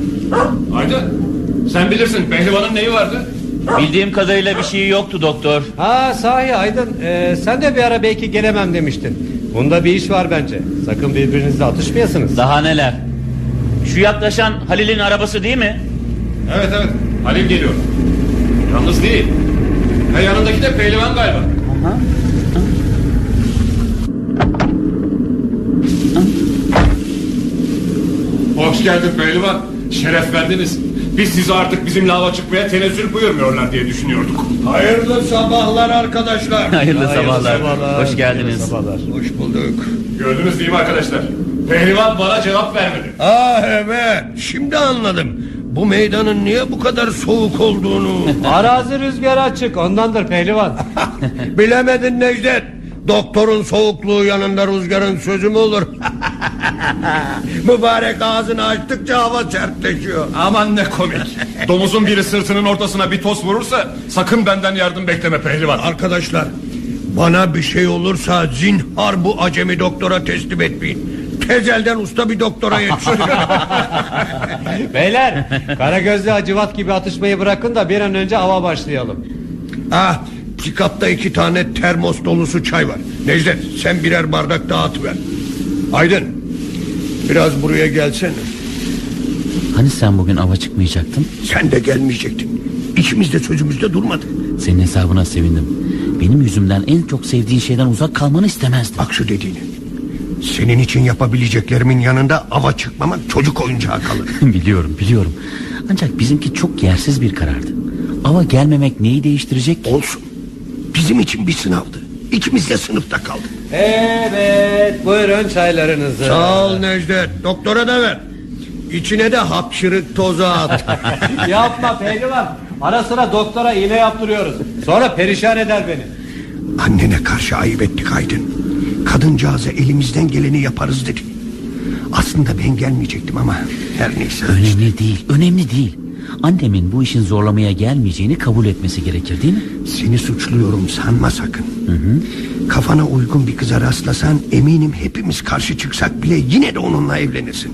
Aydın sen bilirsin pehlivanın neyi vardı? Bildiğim kadarıyla bir şey yoktu doktor. Ha sahi Aydın ee, sen de bir ara belki gelemem demiştin. Bunda bir iş var bence sakın birbirinizle atışmayasınız. Daha neler? Şu yaklaşan Halil'in arabası değil mi? Evet evet Halil geliyor. Yalnız değil. Ve yanındaki de pehlivan galiba. Hoş geldin pehlivan. Şeref verdiniz. Biz size artık bizim lava çıkmaya tenezzül buyurmuyorlar diye düşünüyorduk. Hayırlı sabahlar arkadaşlar. Hayırlı sabahlar. Hoş geldiniz. Hoş bulduk. Gördünüz değil mi arkadaşlar? Pehlivan bana cevap vermedi. Ah evet şimdi anladım. Bu meydanın niye bu kadar soğuk olduğunu. Arazi rüzgarı açık ondandır pehlivan. Bilemedin Necdet. Doktorun soğukluğu yanında rüzgarın sözü mü olur? Mübarek ağzını açtıkça hava sertleşiyor. Aman ne komik. Domuzun biri sırtının ortasına bir toz vurursa sakın benden yardım bekleme pehlivan. Arkadaşlar bana bir şey olursa zinhar bu acemi doktora teslim etmeyin. Tezelden usta bir doktora yetişin. Beyler Karagözlü Hacivat gibi atışmayı bırakın da bir an önce ava başlayalım. ah, pikapta iki tane termos dolusu çay var. Necdet sen birer bardak dağıtıver. Aydın biraz buraya gelsene. Hani sen bugün ava çıkmayacaktın? Sen de gelmeyecektin. İkimiz de sözümüzde durmadık. Senin hesabına sevindim. Benim yüzümden en çok sevdiğin şeyden uzak kalmanı istemezdim. Bak şu dediğini. Senin için yapabileceklerimin yanında ava çıkmamak çocuk oyuncağı kalır. biliyorum biliyorum. Ancak bizimki çok yersiz bir karardı. Ava gelmemek neyi değiştirecek ki? Olsun. Bizim için bir sınavdı. İkimiz de sınıfta kaldık. Evet buyurun çaylarınızı. Sağ ol Necdet. Doktora da ver. İçine de hapşırık tozu at. Yapma pehlivan. Ara sıra doktora iğne yaptırıyoruz. Sonra perişan eder beni. Annene karşı ayıp ettik Aydın. Kadıncağıza elimizden geleni yaparız dedi. Aslında ben gelmeyecektim ama her neyse. Önemli değil, önemli değil. Annemin bu işin zorlamaya gelmeyeceğini kabul etmesi gerekir değil mi? Seni suçluyorum sanma sakın. Kafana uygun bir kıza rastlasan eminim hepimiz karşı çıksak bile yine de onunla evlenirsin.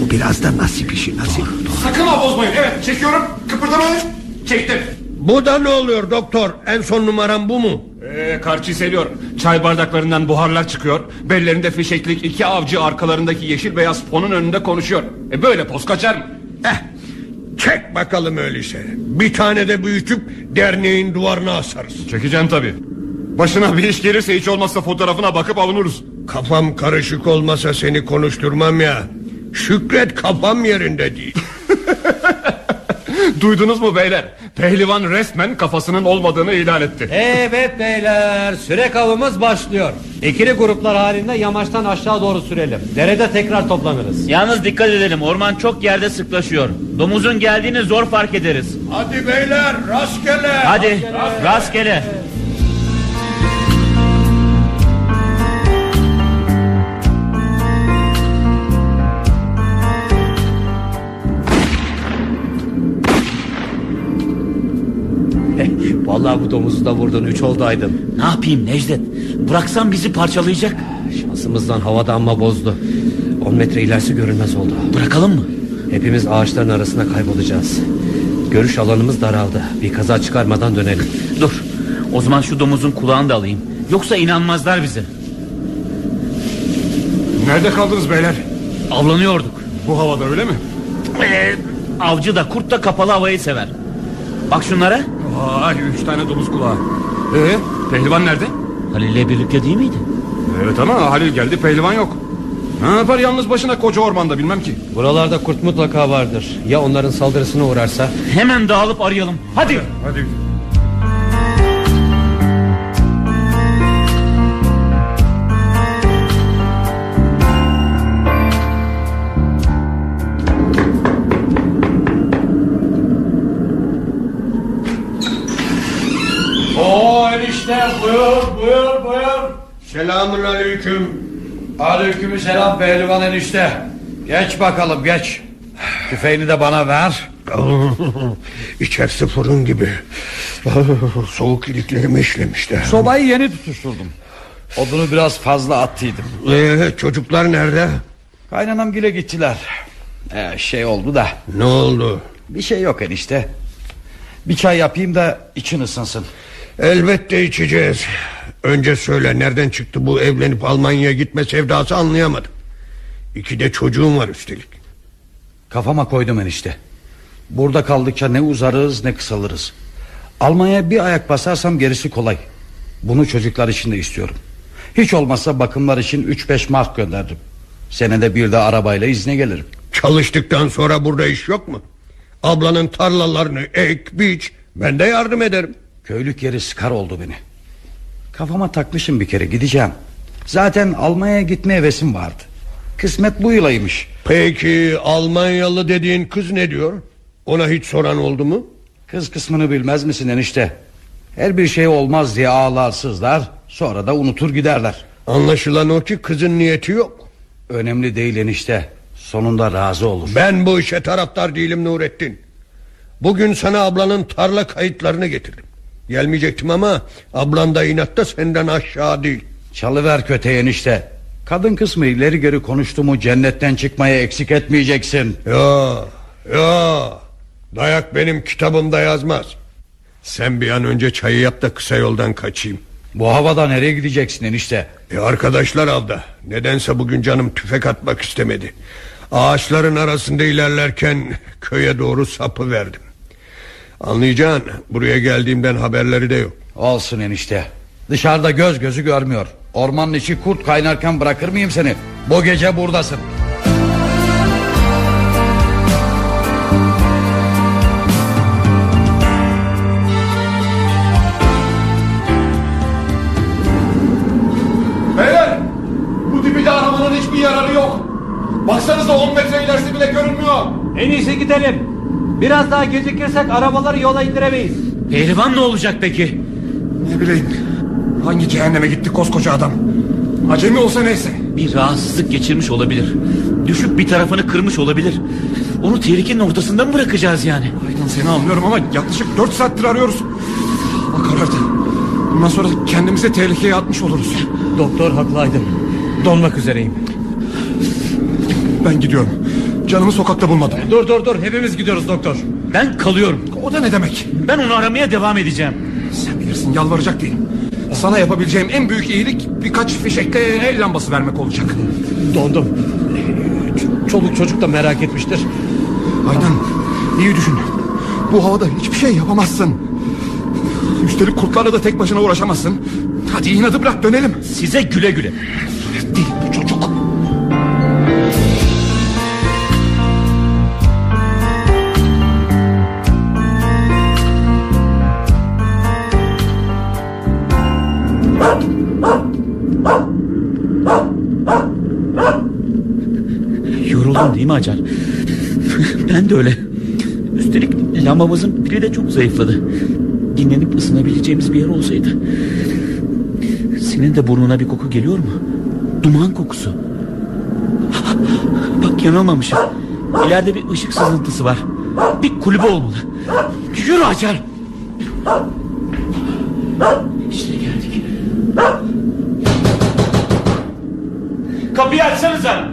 Bu biraz da nasip işi nasip. Sakın ha bozmayın. Evet çekiyorum. Kıpırdamayın. Çektim. Bu da ne oluyor doktor? En son numaram bu mu? Ee, karşı hissediyor. Çay bardaklarından buharlar çıkıyor. Bellerinde fişeklik iki avcı arkalarındaki yeşil beyaz fonun önünde konuşuyor. E böyle poz kaçar mı? Heh, çek bakalım öyleyse. Bir tane de büyütüp derneğin duvarına asarız. Çekeceğim tabii. Başına bir iş gelirse hiç olmazsa fotoğrafına bakıp avunuruz. Kafam karışık olmasa seni konuşturmam ya. Şükret kafam yerinde değil. Duydunuz mu beyler? Pehlivan resmen kafasının olmadığını ilan etti. Evet beyler süre avımız başlıyor. İkili gruplar halinde yamaçtan aşağı doğru sürelim. Derede tekrar toplanırız. Yalnız dikkat edelim orman çok yerde sıklaşıyor. Domuzun geldiğini zor fark ederiz. Hadi beyler rastgele. Hadi rastgele. Vallahi bu domuzu da vurdun üç oldu Aydın. Ne yapayım Necdet? Bıraksam bizi parçalayacak. Şansımızdan havada amma bozdu. 10 metre ilerisi görünmez oldu. Bırakalım mı? Hepimiz ağaçların arasında kaybolacağız. Görüş alanımız daraldı. Bir kaza çıkarmadan dönelim. Dur. O zaman şu domuzun kulağını da alayım. Yoksa inanmazlar bize. Nerede kaldınız beyler? Avlanıyorduk. Bu havada öyle mi? Ee, avcı da kurt da kapalı havayı sever. Bak şunlara. Vay üç tane domuz kulağı. Ee, pehlivan nerede? Halil'le birlikte değil miydi? Evet ama Halil geldi pehlivan yok. Ne yapar yalnız başına koca ormanda bilmem ki. Buralarda kurt mutlaka vardır. Ya onların saldırısına uğrarsa? Hemen dağılıp arayalım. Hadi. Hadi. Oo Selamun aleyküm. Aleyküm selam pehlivan enişte. Geç bakalım geç. Tüfeğini de bana ver. İçerisi fırın gibi. Soğuk iliklerimi işlemişler. Sobayı yeni tutuşturdum. Odunu biraz fazla attıydım. Ee, çocuklar nerede? Kaynanam gile gittiler. Ee, şey oldu da. Ne oldu? Bir şey yok enişte. Bir çay yapayım da için ısınsın. Elbette içeceğiz. Önce söyle nereden çıktı bu evlenip Almanya'ya gitme sevdası anlayamadım. İki de çocuğum var üstelik. Kafama koydum enişte. Burada kaldıkça ne uzarız ne kısalırız. Almanya'ya bir ayak basarsam gerisi kolay. Bunu çocuklar için de istiyorum. Hiç olmazsa bakımlar için 3-5 mark gönderirim. Senede bir de arabayla izne gelirim. Çalıştıktan sonra burada iş yok mu? Ablanın tarlalarını ek, biç. Ben de yardım ederim. Köylük yeri sıkar oldu beni. Kafama takmışım bir kere gideceğim. Zaten Almanya'ya gitme hevesim vardı. Kısmet bu yılaymış. Peki Almanyalı dediğin kız ne diyor? Ona hiç soran oldu mu? Kız kısmını bilmez misin enişte? Her bir şey olmaz diye ağlar sızlar Sonra da unutur giderler Anlaşılan o ki kızın niyeti yok Önemli değil enişte Sonunda razı olur Ben bu işe taraftar değilim Nurettin Bugün sana ablanın tarla kayıtlarını getirdim Gelmeyecektim ama Ablan da inatta senden aşağı değil. Çalıver kötü enişte. Kadın kısmı ileri geri konuştu mu Cennetten çıkmaya eksik etmeyeceksin. Ya ya. Dayak benim kitabımda yazmaz. Sen bir an önce çayı yap da kısa yoldan kaçayım. Bu havada nereye gideceksin enişte? E Arkadaşlar avda. Nedense bugün canım tüfek atmak istemedi. Ağaçların arasında ilerlerken Köye doğru sapı verdim Anlayacaksın Buraya geldiğimden haberleri de yok Olsun enişte Dışarıda göz gözü görmüyor Ormanın içi kurt kaynarken bırakır mıyım seni Bu gece buradasın Beyler bu dibide aramanın hiçbir yararı yok. Baksanıza 10 metre ilerisi bile görünmüyor. En iyisi gidelim. Biraz daha gecikirsek arabaları yola indiremeyiz. Pehlivan ne olacak peki? Ne bileyim. Hangi cehenneme gitti koskoca adam? Acemi olsa neyse. Bir rahatsızlık geçirmiş olabilir. Düşüp bir tarafını kırmış olabilir. Onu tehlikenin ortasında mı bırakacağız yani? Aydın seni anlıyorum ama yaklaşık 4 saattir arıyoruz. Hava karardı. Bundan sonra kendimizi tehlikeye atmış oluruz. Doktor haklı Donmak üzereyim. Ben gidiyorum. Canımı sokakta bulmadım. Dur dur dur hepimiz gidiyoruz doktor. Ben kalıyorum. O da ne demek? Ben onu aramaya devam edeceğim. Sen bilirsin yalvaracak değilim. Sana yapabileceğim en büyük iyilik birkaç fişekte el lambası vermek olacak. Dondum. Çoluk çocuk da merak etmiştir. Aynen. İyi düşün. Bu havada hiçbir şey yapamazsın. Üstelik kurtlarla da tek başına uğraşamazsın. Hadi inadı bırak dönelim. Size güle güle. Yoruldun değil mi Acar? ben de öyle. Üstelik lambamızın pili de çok zayıfladı. Dinlenip ısınabileceğimiz bir yer olsaydı. Senin de burnuna bir koku geliyor mu? Duman kokusu. Bak yanılmamışım. İleride bir ışık sızıntısı var. Bir kulübe olmalı. Yürü Acar. İşte geldik. Kapıyı açsanıza.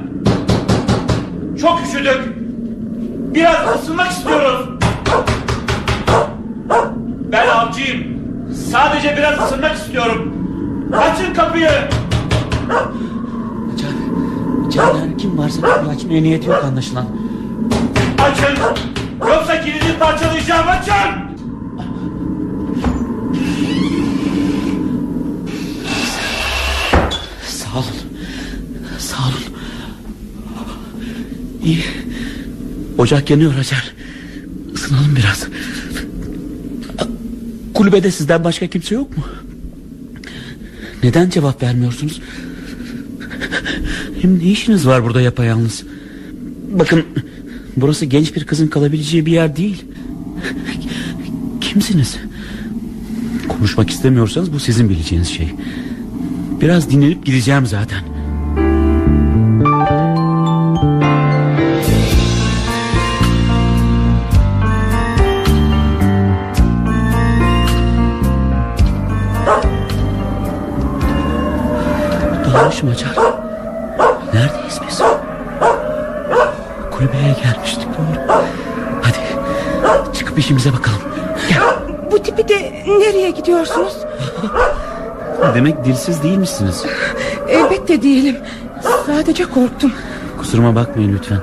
Çok üşüdük. Biraz ısınmak istiyoruz. Ben avcıyım. Sadece biraz ısınmak istiyorum. Açın kapıyı. Can, Can kim varsa kapıyı açmaya niyeti yok anlaşılan. Açın. Ocak yanıyor Hacer. Isınalım biraz. Kulübede sizden başka kimse yok mu? Neden cevap vermiyorsunuz? Hem ne işiniz var burada yapayalnız? Bakın burası genç bir kızın kalabileceği bir yer değil. Kimsiniz? Konuşmak istemiyorsanız bu sizin bileceğiniz şey. Biraz dinlenip gideceğim zaten. Dağılmışım Acar. Neredeyiz biz? Kulübeye gelmiştik doğru. Hadi çıkıp işimize bakalım. Bu tipi de nereye gidiyorsunuz? Demek dilsiz değilmişsiniz. Elbette değilim. Sadece korktum. Kusuruma bakmayın lütfen.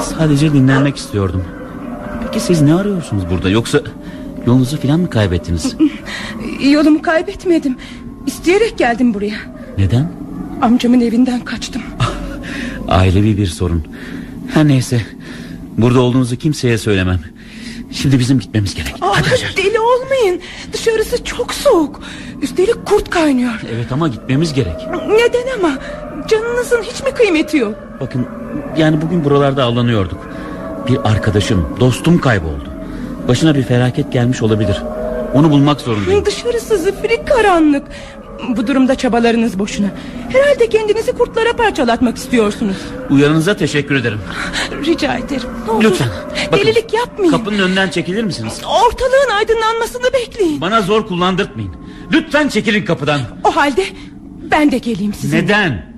Sadece dinlenmek istiyordum. Peki siz ne arıyorsunuz burada? Yoksa yolunuzu falan mı kaybettiniz? Yolumu kaybetmedim. İsteyerek geldim buraya. Neden? Amcamın evinden kaçtım. Ailevi bir sorun. Her neyse. Burada olduğunuzu kimseye söylemem. Şimdi bizim gitmemiz gerek. Ah, Hadi Hacer. deli olmayın. Dışarısı çok soğuk. Üstelik kurt kaynıyor. Evet ama gitmemiz gerek. Neden ama? Canınızın hiç mi kıymeti yok? Bakın yani bugün buralarda avlanıyorduk. Bir arkadaşım, dostum kayboldu. Başına bir felaket gelmiş olabilir. Onu bulmak zorundayım. Dışarısı zifiri karanlık. Bu durumda çabalarınız boşuna. Herhalde kendinizi kurtlara parçalatmak istiyorsunuz. Uyarınıza teşekkür ederim. Rica ederim. Ne olur. Lütfen. Bakın, Delilik yapmayın. Kapının önünden çekilir misiniz? Ortalığın aydınlanmasını bekleyin. Bana zor kullandırtmayın. Lütfen çekilin kapıdan. O halde ben de geleyim sizinle. Neden?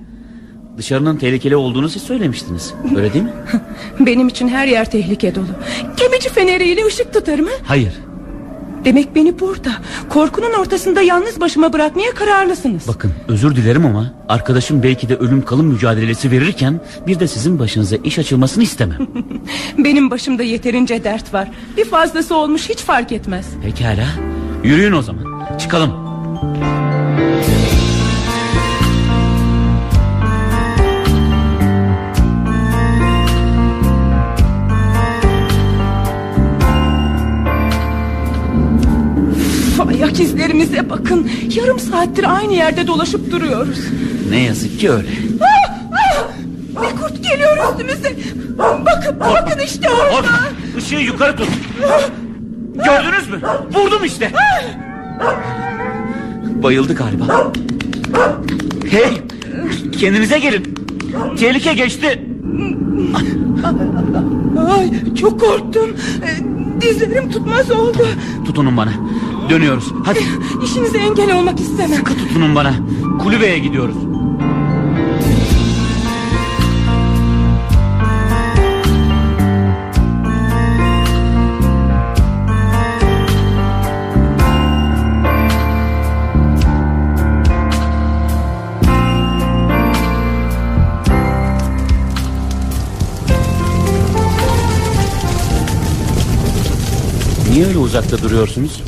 Dışarının tehlikeli olduğunu siz söylemiştiniz. Öyle değil mi? Benim için her yer tehlike dolu. Gemici feneriyle ışık tutarım ha? Hayır. Demek beni burada korkunun ortasında yalnız başıma bırakmaya kararlısınız. Bakın özür dilerim ama arkadaşım belki de ölüm kalım mücadelesi verirken bir de sizin başınıza iş açılmasını istemem. Benim başımda yeterince dert var. Bir fazlası olmuş hiç fark etmez. Pekala. Yürüyün o zaman. Çıkalım. Üf, Ayak izlerimize bakın. Yarım saattir aynı yerde dolaşıp duruyoruz. Ne yazık ki öyle. Ah, ah! Bir kurt geliyor üstümüze. Bakın bakın işte orada. Orada. Işığı yukarı tut. Gördünüz mü? Vurdum işte. Bayıldı galiba. Hey! Kendinize gelin. Tehlike geçti. Ay, çok korktum. Dizlerim tutmaz oldu. Tutunun bana. Dönüyoruz. Hadi. İşinize engel olmak istemem. Sıkı tutunun bana. Kulübeye gidiyoruz. Niye öyle uzakta duruyorsunuz?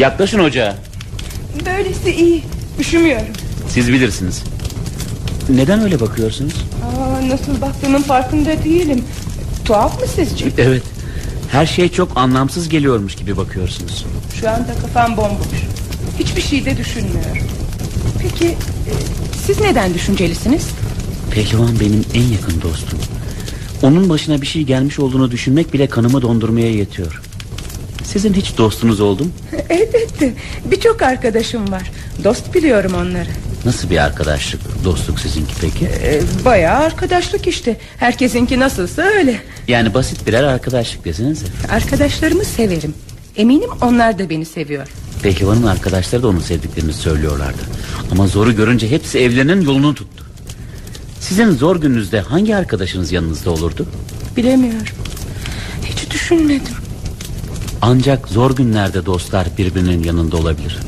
Yaklaşın ocağa. Böylesi iyi. Üşümüyorum. Siz bilirsiniz. Neden öyle bakıyorsunuz? Aa, nasıl baktığımın farkında değilim. Tuhaf mı sizce? Evet. Her şey çok anlamsız geliyormuş gibi bakıyorsunuz. Şu anda kafam bomboş. Hiçbir şey de düşünmüyorum. Peki e, siz neden düşüncelisiniz? Pehlivan benim en yakın dostum. Onun başına bir şey gelmiş olduğunu düşünmek bile kanımı dondurmaya yetiyor. Sizin hiç dostunuz oldu mu? Elbette. Birçok arkadaşım var. Dost biliyorum onları. Nasıl bir arkadaşlık, dostluk sizinki peki? Ee, bayağı arkadaşlık işte. Herkesinki nasılsa öyle. Yani basit birer arkadaşlık desenize. Arkadaşlarımı severim. Eminim onlar da beni seviyor. Pehlivanın arkadaşları da onu sevdiklerini söylüyorlardı. Ama zoru görünce hepsi evlerinin yolunu tuttu. Sizin zor gününüzde hangi arkadaşınız yanınızda olurdu? Bilemiyorum. Hiç düşünmedim. Ancak zor günlerde dostlar birbirinin yanında olabilir.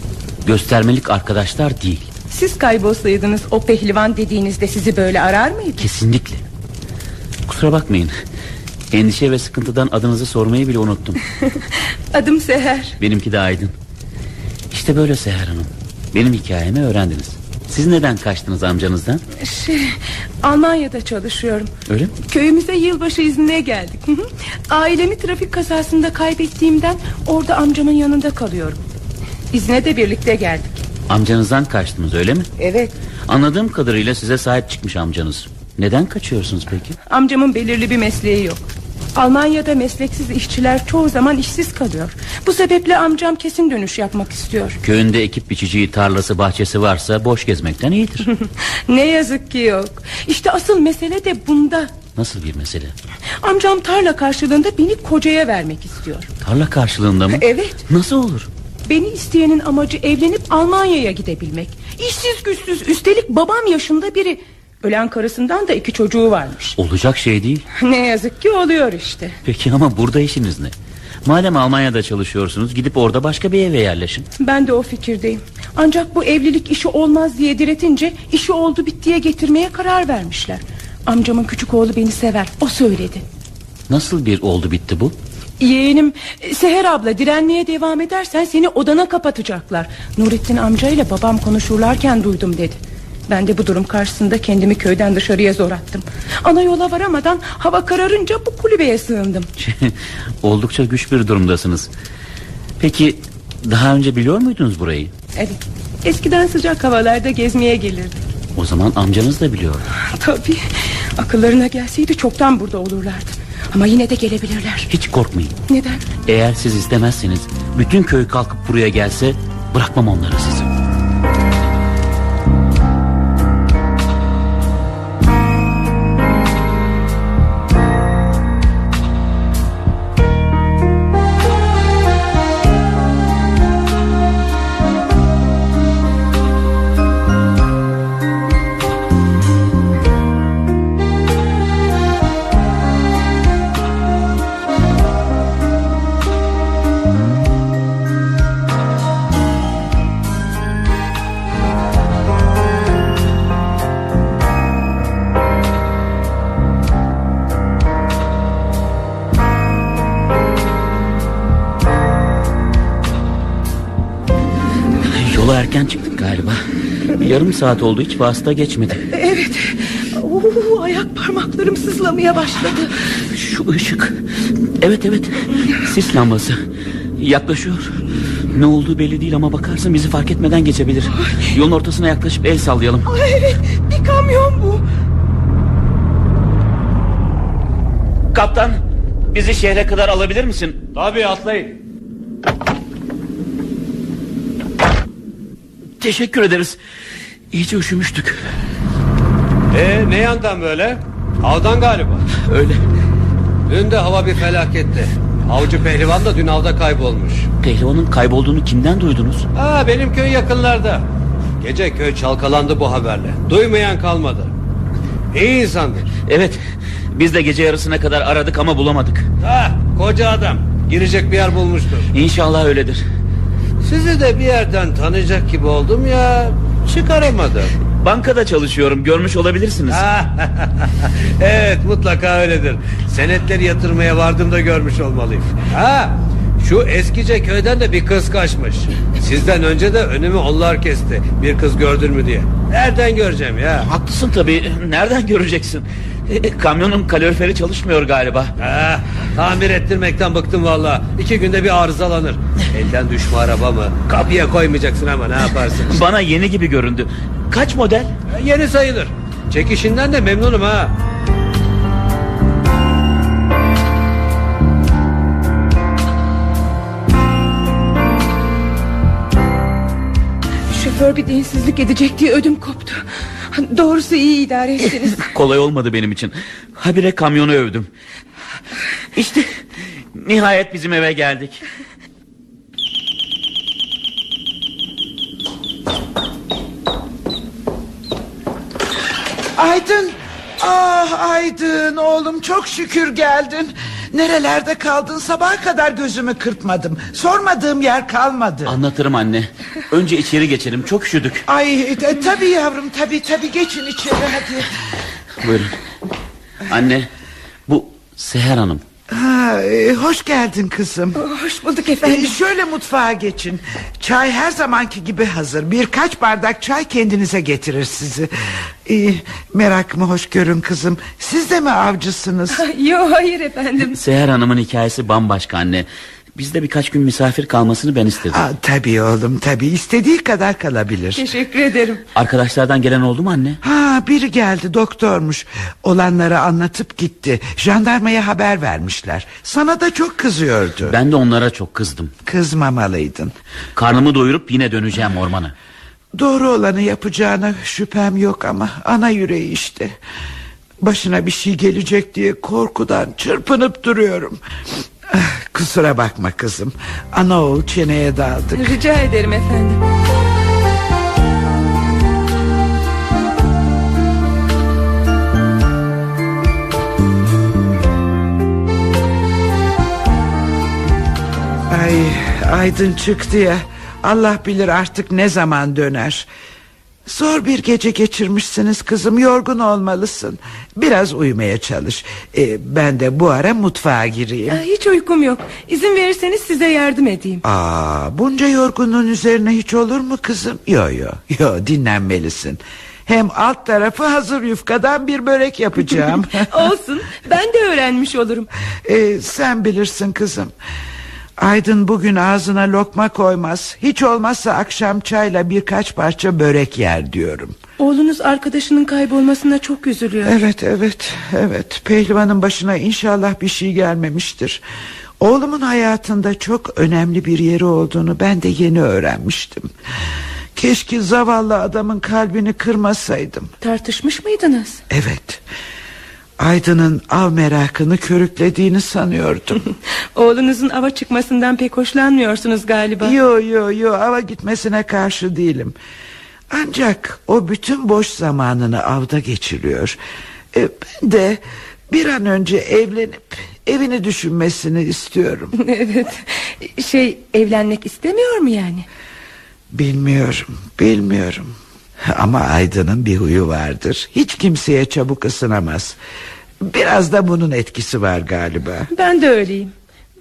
Göstermelik arkadaşlar değil. Siz kaybolsaydınız o pehlivan dediğinizde sizi böyle arar mıydı? Kesinlikle. Kusura bakmayın. Endişe ve sıkıntıdan adınızı sormayı bile unuttum. Adım Seher. Benimki de Aydın. İşte böyle Seher Hanım. Benim hikayemi öğrendiniz. Siz neden kaçtınız amcanızdan? Şey, Almanya'da çalışıyorum. Öyle mi? Köyümüze yılbaşı iznine geldik. Ailemi trafik kazasında kaybettiğimden orada amcamın yanında kalıyorum. İzne de birlikte geldik. Amcanızdan kaçtınız öyle mi? Evet. Anladığım kadarıyla size sahip çıkmış amcanız. Neden kaçıyorsunuz peki? Amcamın belirli bir mesleği yok. Almanya'da mesleksiz işçiler çoğu zaman işsiz kalıyor. Bu sebeple amcam kesin dönüş yapmak istiyor. Köyünde ekip biçiciyi, tarlası, bahçesi varsa boş gezmekten iyidir. ne yazık ki yok. İşte asıl mesele de bunda. Nasıl bir mesele? Amcam tarla karşılığında beni kocaya vermek istiyor. Tarla karşılığında mı? Evet. Nasıl olur? Beni isteyenin amacı evlenip Almanya'ya gidebilmek. İşsiz güçsüz üstelik babam yaşında biri. Ölen karısından da iki çocuğu varmış. Olacak şey değil. Ne yazık ki oluyor işte. Peki ama burada işiniz ne? Madem Almanya'da çalışıyorsunuz gidip orada başka bir eve yerleşin. Ben de o fikirdeyim. Ancak bu evlilik işi olmaz diye diretince işi oldu bittiye getirmeye karar vermişler. Amcamın küçük oğlu beni sever. O söyledi. Nasıl bir oldu bitti bu? Yeğenim Seher abla direnmeye devam edersen seni odana kapatacaklar. Nurettin amcayla babam konuşurlarken duydum dedi. Ben de bu durum karşısında kendimi köyden dışarıya zor attım. Ana yola varamadan hava kararınca bu kulübeye sığındım. Oldukça güç bir durumdasınız. Peki daha önce biliyor muydunuz burayı? Evet. Eskiden sıcak havalarda gezmeye gelirdik. O zaman amcanız da biliyor. Tabii. Akıllarına gelseydi çoktan burada olurlardı. Ama yine de gelebilirler. Hiç korkmayın. Neden? Eğer siz istemezseniz bütün köy kalkıp buraya gelse bırakmam onları sizi. Yarım saat oldu hiç vasıta geçmedi. Evet. Oo, ayak parmaklarım sızlamaya başladı. Şu ışık. Evet evet. Sis lambası. Yaklaşıyor. Ne olduğu belli değil ama bakarsın bizi fark etmeden geçebilir. Yolun ortasına yaklaşıp el sallayalım. Ay, evet bir kamyon bu. Kaptan bizi şehre kadar alabilir misin? Tabii atlayın. Teşekkür ederiz. İyice üşümüştük. Ee, ne yandan böyle? Avdan galiba. Öyle. Dün de hava bir felaketti. Avcı pehlivan da dün avda kaybolmuş. Pehlivanın kaybolduğunu kimden duydunuz? Aa, benim köy yakınlarda. Gece köy çalkalandı bu haberle. Duymayan kalmadı. İyi insandır. Evet. Biz de gece yarısına kadar aradık ama bulamadık. Ha, koca adam. Girecek bir yer bulmuştur. İnşallah öyledir. Sizi de bir yerden tanıyacak gibi oldum ya çıkaramadım. Bankada çalışıyorum görmüş olabilirsiniz. evet mutlaka öyledir. Senetleri yatırmaya vardığımda görmüş olmalıyım. Ha, Şu eskice köyden de bir kız kaçmış. Sizden önce de önümü onlar kesti. Bir kız gördün mü diye. Nereden göreceğim ya? Haklısın tabii. Nereden göreceksin? E, kamyonun kaloriferi çalışmıyor galiba. Ha, tamir ettirmekten bıktım valla. İki günde bir arızalanır. Elden düşme araba mı? Kapıya koymayacaksın ama ne yaparsın? Bana yeni gibi göründü. Kaç model? Yeni sayılır. Çekişinden de memnunum ha. Şoför bir densizlik edecek diye ödüm koptu. Doğrusu iyi idare ettiniz. Kolay olmadı benim için. Habire kamyonu övdüm. İşte nihayet bizim eve geldik. Aydın Ah Aydın oğlum çok şükür geldin Nerelerde kaldın sabaha kadar gözümü kırpmadım Sormadığım yer kalmadı Anlatırım anne. Önce içeri geçelim. Çok üşüdük. Ay e, tabii yavrum tabii tabii geçin içeri hadi Buyurun. Anne bu Seher Hanım. Ha, e, Hoş geldin kızım Hoş bulduk efendim. E, Şöyle mutfağa geçin Çay her zamanki gibi hazır Birkaç bardak çay kendinize getirir sizi e, Merakımı hoş görün kızım Siz de mi avcısınız Yok hayır efendim. Seher Hanım'ın hikayesi bambaşka anne. Bizde birkaç gün misafir kalmasını ben istedim. Aa, Tabii oğlum tabii istediği kadar kalabilir Teşekkür ederim. Arkadaşlardan gelen oldu mu anne? Ha biri geldi doktormuş Olanları anlatıp gitti Jandarmaya haber vermişler Sana da çok kızıyordu Ben de onlara çok kızdım. Kızmamalıydın Karnımı doyurup yine döneceğim ormana. Doğru olanı yapacağına şüphem yok ama Ana yüreği işte Başına bir şey gelecek diye korkudan çırpınıp duruyorum Kusura bakma kızım. Ana oğul çeneye daldık. Rica ederim efendim. Ay aydın çıktı ya. Allah bilir artık ne zaman döner Zor bir gece geçirmişsiniz kızım Yorgun olmalısın Biraz uyumaya çalış Ee, Ben de bu ara mutfağa gireyim Hiç uykum yok. İzin verirseniz size yardım edeyim. Aa, bunca yorgunluğun üzerine hiç olur mu kızım? Yo yo yo dinlenmelisin Hem alt tarafı hazır yufkadan bir börek yapacağım Olsun. Ben de öğrenmiş olurum. Ee, Sen bilirsin kızım Aydın bugün ağzına lokma koymaz. Hiç olmazsa akşam çayla birkaç parça börek yer diyorum. Oğlunuz arkadaşının kaybolmasına çok üzülüyor. Evet evet evet. Pehlivanın başına inşallah bir şey gelmemiştir. Oğlumun hayatında çok önemli bir yeri olduğunu ben de yeni öğrenmiştim. Keşke zavallı adamın kalbini kırmasaydım. Tartışmış mıydınız? Evet Aydın'ın av merakını körüklediğini sanıyordum Oğlunuzun ava çıkmasından pek hoşlanmıyorsunuz galiba. Yo yo yo ava gitmesine karşı değilim Ancak o bütün boş zamanını avda geçiriyor e, Ben de bir an önce evlenip evini düşünmesini istiyorum evet. Şey evlenmek istemiyor mu yani? Bilmiyorum bilmiyorum Ama Aydın'ın bir huyu vardır Hiç kimseye çabuk ısınamaz Biraz da bunun etkisi var galiba Ben de öyleyim.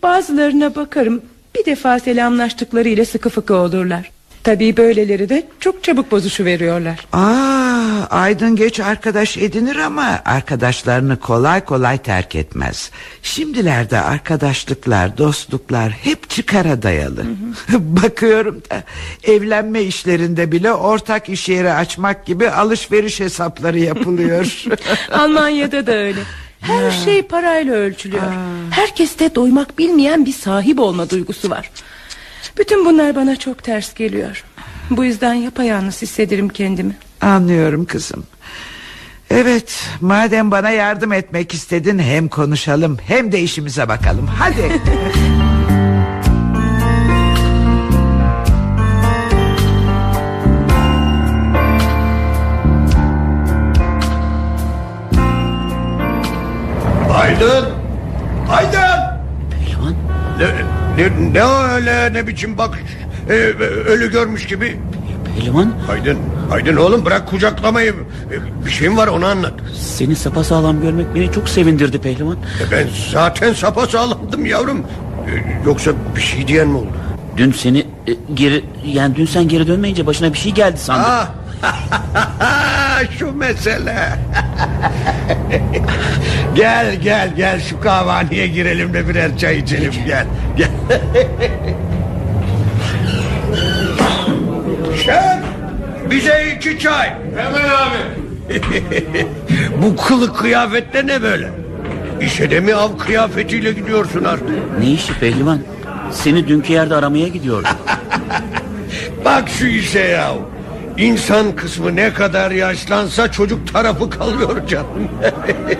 Bazılarına bakarım. Bir defa selamlaştıklarıyla sıkı fıkı olurlar. Tabii böyleleri de çok çabuk bozuşu veriyorlar. Aa, Aydın geç arkadaş edinir ama arkadaşlarını kolay kolay terk etmez. Şimdilerde arkadaşlıklar, dostluklar hep çıkara dayalı. Bakıyorum da evlenme işlerinde bile ortak iş yeri açmak gibi alışveriş hesapları yapılıyor. Almanya'da da öyle. Her şey parayla ölçülüyor. Herkeste doymak bilmeyen bir sahip olma duygusu var. Bütün bunlar bana çok ters geliyor. Bu yüzden yapayalnız hissederim kendimi. Anlıyorum kızım. Evet, madem bana yardım etmek istedin hem konuşalım hem de işimize bakalım. Hadi. Aydın! Aydın! Pehlivan Ne, ne, ne öyle ne biçim bakış Ee, Ölü görmüş gibi Pehlivan Aydın Aydın oğlum bırak kucaklamayı Ee, Bir şeyim var onu anlat seni sapasağlam görmek beni çok sevindirdi Pehlivan. E, Ben zaten sapasağlamdım yavrum Yoksa bir şey diyen mi oldu? Dün seni e, geri yani dün sen geri dönmeyince başına bir şey geldi sandım. Ah, şu mesele. gel gel gel şu kahvaneye girelim de birer çay içelim gel. Gel. Şef bize iki çay. Hemen abi. Bu kılık kıyafette ne böyle? İşe de mi av kıyafetiyle gidiyorsun artık? Ne işi pehlivan? Seni dünkü yerde aramaya gidiyorum. Bak şu işe ya. İnsan kısmı ne kadar yaşlansa çocuk tarafı kalıyor canım.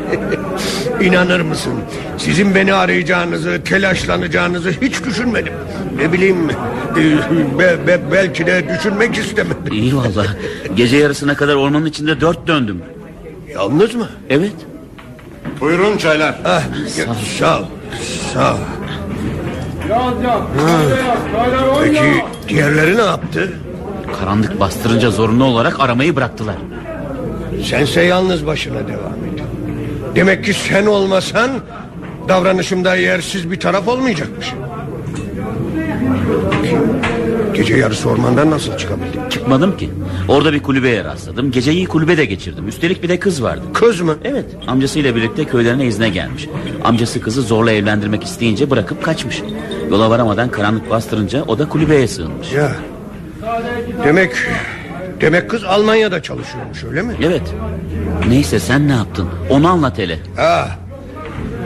İnanır mısın? Sizin beni arayacağınızı, telaşlanacağınızı hiç düşünmedim. Ne bileyim, e, be, be, belki de düşünmek istemedim. İyi valla. Gece yarısına kadar ormanın içinde dört döndüm. Yalnız mı? Evet. Buyurun çaylar. Ah, sağ ol. Sağ ol. Peki diğerleri ne yaptı? Karanlık bastırınca zorunlu olarak aramayı bıraktılar. Sense yalnız başına devam et. Demek ki sen olmasan davranışımda yersiz bir taraf olmayacakmış. Gece yarısı ormandan nasıl çıkabildin? Çıkmadım ki. Orada bir kulübeye rastladım. Geceyi kulübede geçirdim. Üstelik bir de kız vardı. Kız mı? Evet. Amcasıyla birlikte köylerine izne gelmiş. Amcası kızı zorla evlendirmek isteyince bırakıp kaçmış. Yola varamadan karanlık bastırınca o da kulübeye sığınmış. Ya. Demek demek kız Almanya'da çalışıyormuş öyle mi? Evet. Neyse sen ne yaptın? Onu anlat hele. Ha.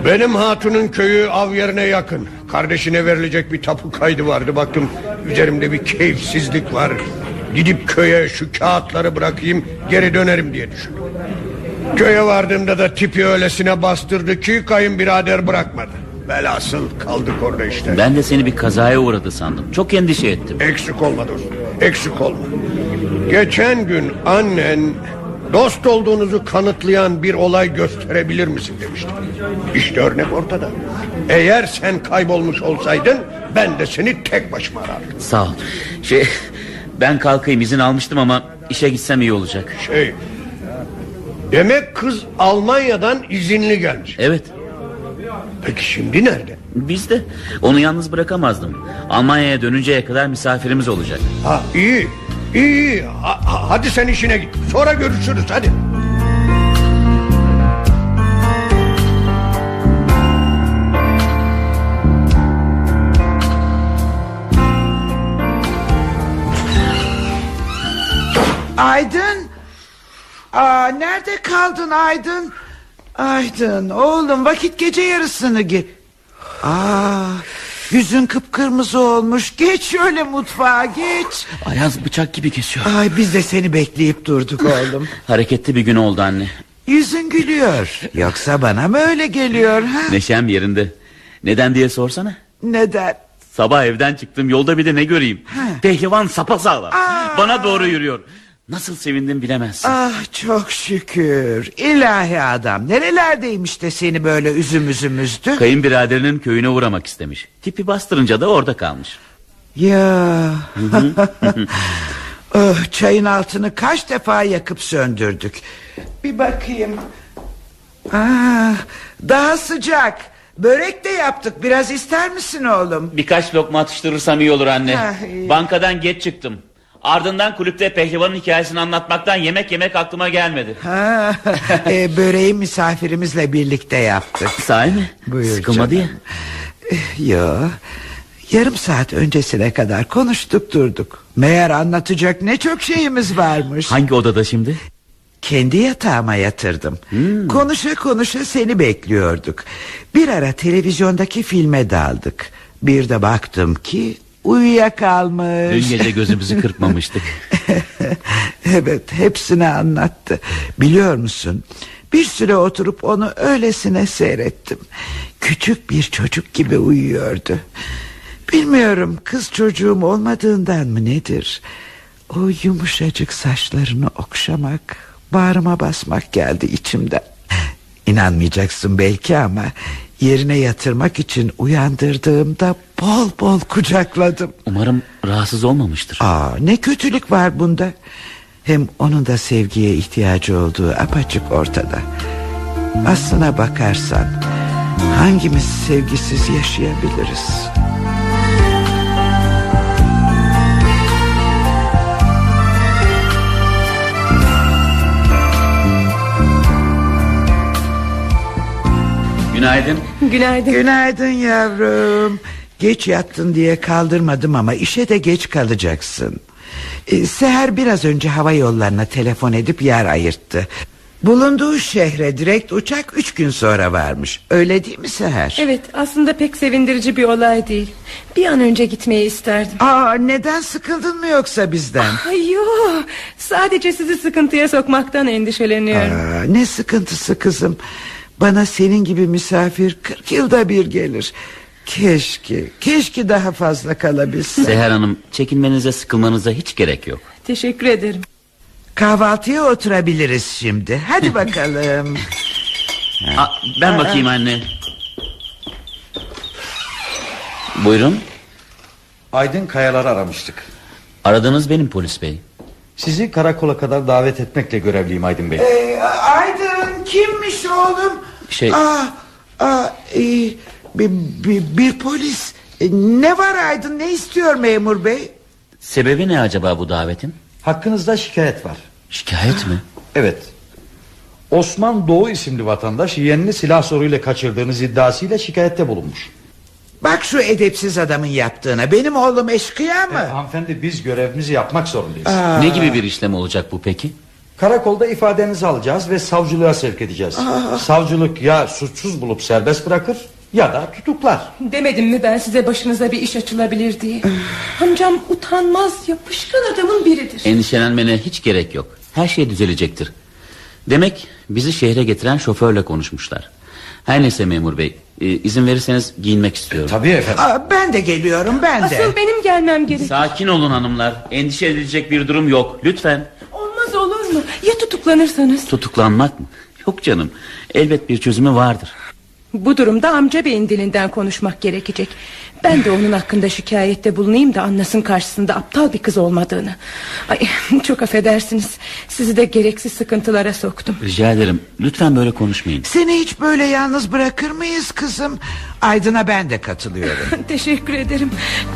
Benim hatunun köyü av yerine yakın. Kardeşine verilecek bir tapu kaydı vardı. Baktım üzerimde bir keyifsizlik var. Gidip köye şu kağıtları bırakayım geri dönerim diye düşündüm. Köye vardığımda da tipi öylesine bastırdı ki kayınbirader bırakmadı. Velhasıl kaldık orada işte. Ben de seni bir kazaya uğradı sandım. Çok endişe ettim. Eksik olma dostum. Eksik olma. Geçen gün annen dost olduğunuzu kanıtlayan bir olay gösterebilir misin demişti. İşte örnek ortada. Eğer sen kaybolmuş olsaydın ben de seni tek başıma arardım. Sağ ol. Şey ben kalkayım izin almıştım ama işe gitsem iyi olacak. Şey Demek kız Almanya'dan izinli gelmiş. Evet. Peki şimdi nerede? Biz de onu yalnız bırakamazdım. Almanya'ya dönünceye kadar misafirimiz olacak. Ha iyi. İyi ha- hadi sen işine git. Sonra görüşürüz hadi. Aydın. Aa, nerede kaldın Aydın? Aydın oğlum vakit gece yarısını ge... Aa, yüzün kıpkırmızı olmuş. Geç şöyle mutfağa geç. Ayaz bıçak gibi kesiyor. Ay biz de seni bekleyip durduk oğlum. Hareketli bir gün oldu anne. Yüzün gülüyor. Yoksa bana mı öyle geliyor ha? Neşem yerinde. Neden diye sorsana. Neden? Sabah evden çıktım yolda bir de ne göreyim. Pehlivan sapasağlam. Bana doğru yürüyor. Nasıl sevindim bilemezsin. Ah çok şükür. İlahi adam. Nerelerdeymiş de seni böyle üzüm üzüm üzdü? Kayınbiraderinin köyüne uğramak istemiş. Tipi bastırınca da orada kalmış. Ya. oh, çayın altını kaç defa yakıp söndürdük. Bir bakayım. Aa, daha sıcak. Börek de yaptık. Biraz ister misin oğlum? Birkaç lokma atıştırırsam iyi olur anne. Ah, iyi. Bankadan geç çıktım. Ardından kulüpte pehlivanın hikayesini anlatmaktan yemek yemek aklıma gelmedi. Ha, e, böreği misafirimizle birlikte yaptık. Sahi mi? Buyur Sıkılmadı canım. Yo. Yarım saat öncesine kadar konuştuk durduk. Meğer anlatacak ne çok şeyimiz varmış. Hangi odada şimdi? Kendi yatağıma yatırdım. Konuşa konuşa seni bekliyorduk. Bir ara televizyondaki filme daldık. Bir de baktım ki uyuyakalmış. Dün gece gözümüzü kırpmamıştık. evet hepsini anlattı. Biliyor musun? Bir süre oturup onu öylesine seyrettim. Küçük bir çocuk gibi uyuyordu. Bilmiyorum kız çocuğum olmadığından mı nedir? O yumuşacık saçlarını okşamak, bağrıma basmak geldi içimden. İnanmayacaksın belki ama yerine yatırmak için uyandırdığımda bol bol kucakladım. Umarım rahatsız olmamıştır. Aa, ne kötülük var bunda. Hem onun da sevgiye ihtiyacı olduğu apaçık ortada. Aslına bakarsan Hangimiz sevgisiz yaşayabiliriz? Günaydın. Günaydın. Günaydın yavrum. Geç yattın diye kaldırmadım ama işe de geç kalacaksın. Ee, Seher biraz önce hava yollarına telefon edip yer ayırttı. Bulunduğu şehre direkt uçak üç gün sonra varmış. Öyle değil mi Seher? Evet aslında pek sevindirici bir olay değil Bir an önce gitmeyi isterdim Aa, neden sıkıldın mı yoksa bizden? Ay yok Sadece sizi sıkıntıya sokmaktan endişeleniyorum Aa, ne sıkıntısı kızım. Bana senin gibi misafir 40 yılda bir gelir. Keşke, keşke daha fazla kalabilsem. Seher Hanım çekinmenize sıkılmanıza hiç gerek yok. Teşekkür ederim Kahvaltıya oturabiliriz şimdi. Hadi bakalım. Aa, ben bakayım anne. Buyurun. Aydın Kayalar'ı aramıştık. Aradığınız benim polis bey. Sizi karakola kadar davet etmekle görevliyim Aydın Bey. Ee, Aydın kimmiş oğlum? Şey- Aa, aa, e, bir, bir, bir polis. E, ne var Aydın ne istiyor memur bey? Sebebi ne acaba bu davetin? Hakkınızda şikayet var. Şikayet mi? Evet. Osman Doğu isimli vatandaş yeğenini silah soruyla kaçırdığınız iddiasıyla şikayette bulunmuş. Bak şu edepsiz adamın yaptığına. Benim oğlum eşkıya mı? E, hanımefendi biz görevimizi yapmak zorundayız. Aa. Ne gibi bir işlem olacak bu peki? Karakolda ifadenizi alacağız ve savcılığa sevk edeceğiz. Savcılık ya suçsuz bulup serbest bırakır ya da tutuklar. Demedim mi ben size başınıza bir iş açılabilir diye Amcam utanmaz yapışkan adamın biridir Endişelenmene hiç gerek yok. Her şey düzelecektir. Demek bizi şehre getiren şoförle konuşmuşlar. Her neyse memur bey e, izin verirseniz giyinmek istiyorum. Tabii efendim. Aa, ben de geliyorum ben de. Asıl benim gelmem gerek Sakin olun hanımlar. Endişe edilecek bir durum yok. Lütfen. Olmaz olur mu ya tutuklanırsanız Tutuklanmak mı? Yok canım. Elbet bir çözümü vardır. Bu durumda amca beyin dilinden konuşmak gerekecek Ben de onun hakkında şikayette bulunayım da anlasın karşısında aptal bir kız olmadığını Ay, Çok affedersiniz Sizi de gereksiz sıkıntılara soktum Rica ederim. Lütfen böyle konuşmayın. Seni hiç böyle yalnız bırakır mıyız kızım? Aydın'a ben de katılıyorum. Teşekkür ederim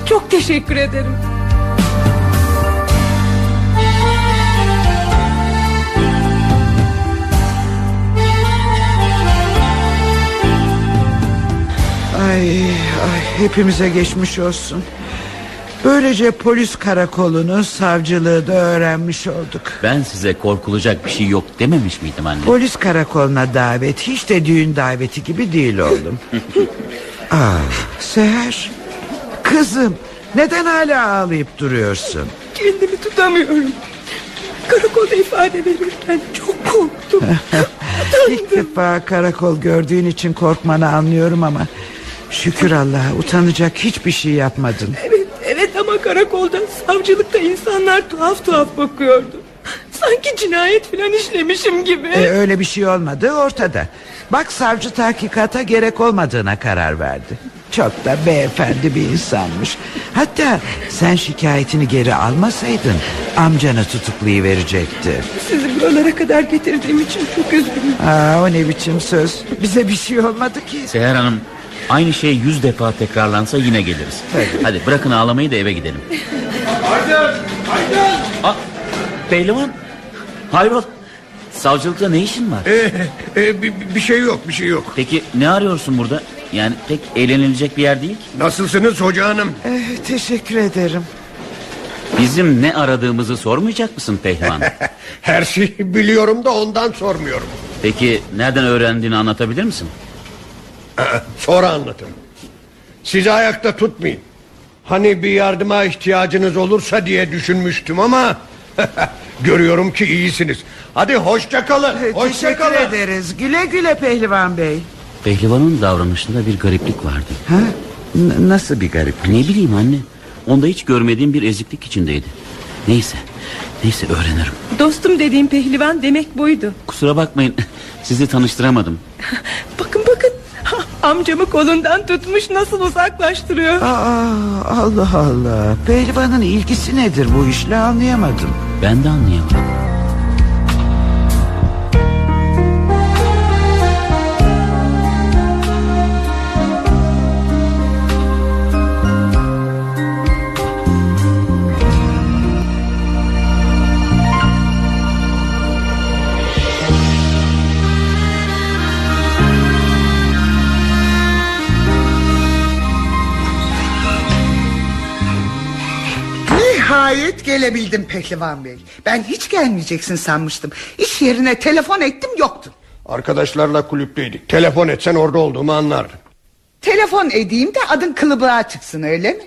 Çok teşekkür ederim Ay, ay hepimize geçmiş olsun. Böylece polis karakolunu, savcılığı da öğrenmiş olduk. Ben size korkulacak bir şey yok dememiş miydim anne? Polis karakoluna davet hiç de düğün daveti gibi değil oğlum. ah, Seher, kızım neden hala ağlayıp duruyorsun? Kendimi tutamıyorum Karakolda ifade verirken çok korktum İlk defa karakol gördüğün için korkmanı anlıyorum ama... Şükür Allah'a utanacak hiçbir şey yapmadın. Evet, evet ama karakolda savcılıkta insanlar tuhaf tuhaf bakıyordu Sanki cinayet filan işlemişim gibi E, öyle bir şey olmadı ortada. Bak savcı tahkikata gerek olmadığına karar verdi. Çok da beyefendi bir insanmış. Hatta sen şikayetini geri almasaydın amcanı tutuklayıverecekti. Sizi buralara kadar getirdiğim için çok üzgünüm Aa, o ne biçim söz. Bize bir şey olmadı ki. Seher Hanım aynı şey yüz defa tekrarlansa yine geliriz. Hadi bırakın ağlamayı da eve gidelim. Aydın! Aydın! Aa, pehlivan. Hayrol. Savcılıkta ne işin var? Ee, e, bir, bir şey yok bir şey yok. Peki ne arıyorsun burada? Yani pek eğlenilecek bir yer değil ki. Nasılsınız hoca hanım? Eh, teşekkür ederim. Bizim ne aradığımızı sormayacak mısın pehlivan? Her şeyi biliyorum da ondan sormuyorum. Peki nereden öğrendiğini anlatabilir misin? Sonra anlatırım. Sizi ayakta tutmayayım. Hani bir yardıma ihtiyacınız olursa diye düşünmüştüm ama... Görüyorum ki iyisiniz. Hadi hoşça kalın. Hoşça teşekkür kalın. ederiz. Güle güle pehlivan bey. Pehlivanın davranışında bir gariplik vardı. Ha? N- nasıl bir garip? Ne bileyim anne. Onda hiç görmediğim bir eziklik içindeydi. Neyse. Neyse öğrenirim. Dostum dediğim pehlivan demek buydu Kusura bakmayın. Sizi tanıştıramadım. Bakın bakın Amcamı kolundan tutmuş nasıl uzaklaştırıyor Aa, Allah Allah. Pehlivanın ilgisi nedir bu işle anlayamadım. Ben de anlayamadım. Nihayet gelebildim Pehlivan Bey. Ben hiç gelmeyeceksin sanmıştım. İş yerine telefon ettim yoktun. Arkadaşlarla kulüpteydik. Telefon etsen orada olduğumu anlardın. Telefon edeyim de adın kılıbığa çıksın öyle mi?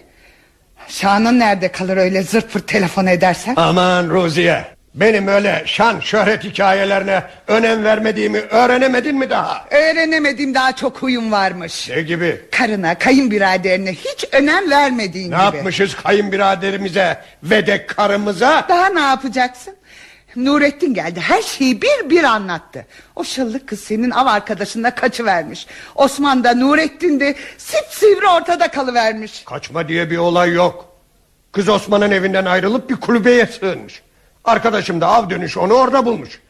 Şanın nerede kalır öyle zırt pırt telefon edersen? Aman Ruziye. Benim öyle şan şöhret hikayelerine önem vermediğimi öğrenemedin mi daha? Öğrenemediğim daha çok huyum varmış. Ne gibi? Karına, kayınbiraderine hiç önem vermediğin Ne gibi. yapmışız kayınbiraderimize ve de karımıza? Daha ne yapacaksın? Nurettin geldi her şeyi bir bir anlattı O şıllık kız senin av arkadaşınla kaçıvermiş Osman da Nurettin de sipsivri ortada kalıvermiş Kaçma diye bir olay yok. Kız Osman'ın evinden ayrılıp bir kulübeye sığınmış. Arkadaşım da av dönüş onu orada bulmuş.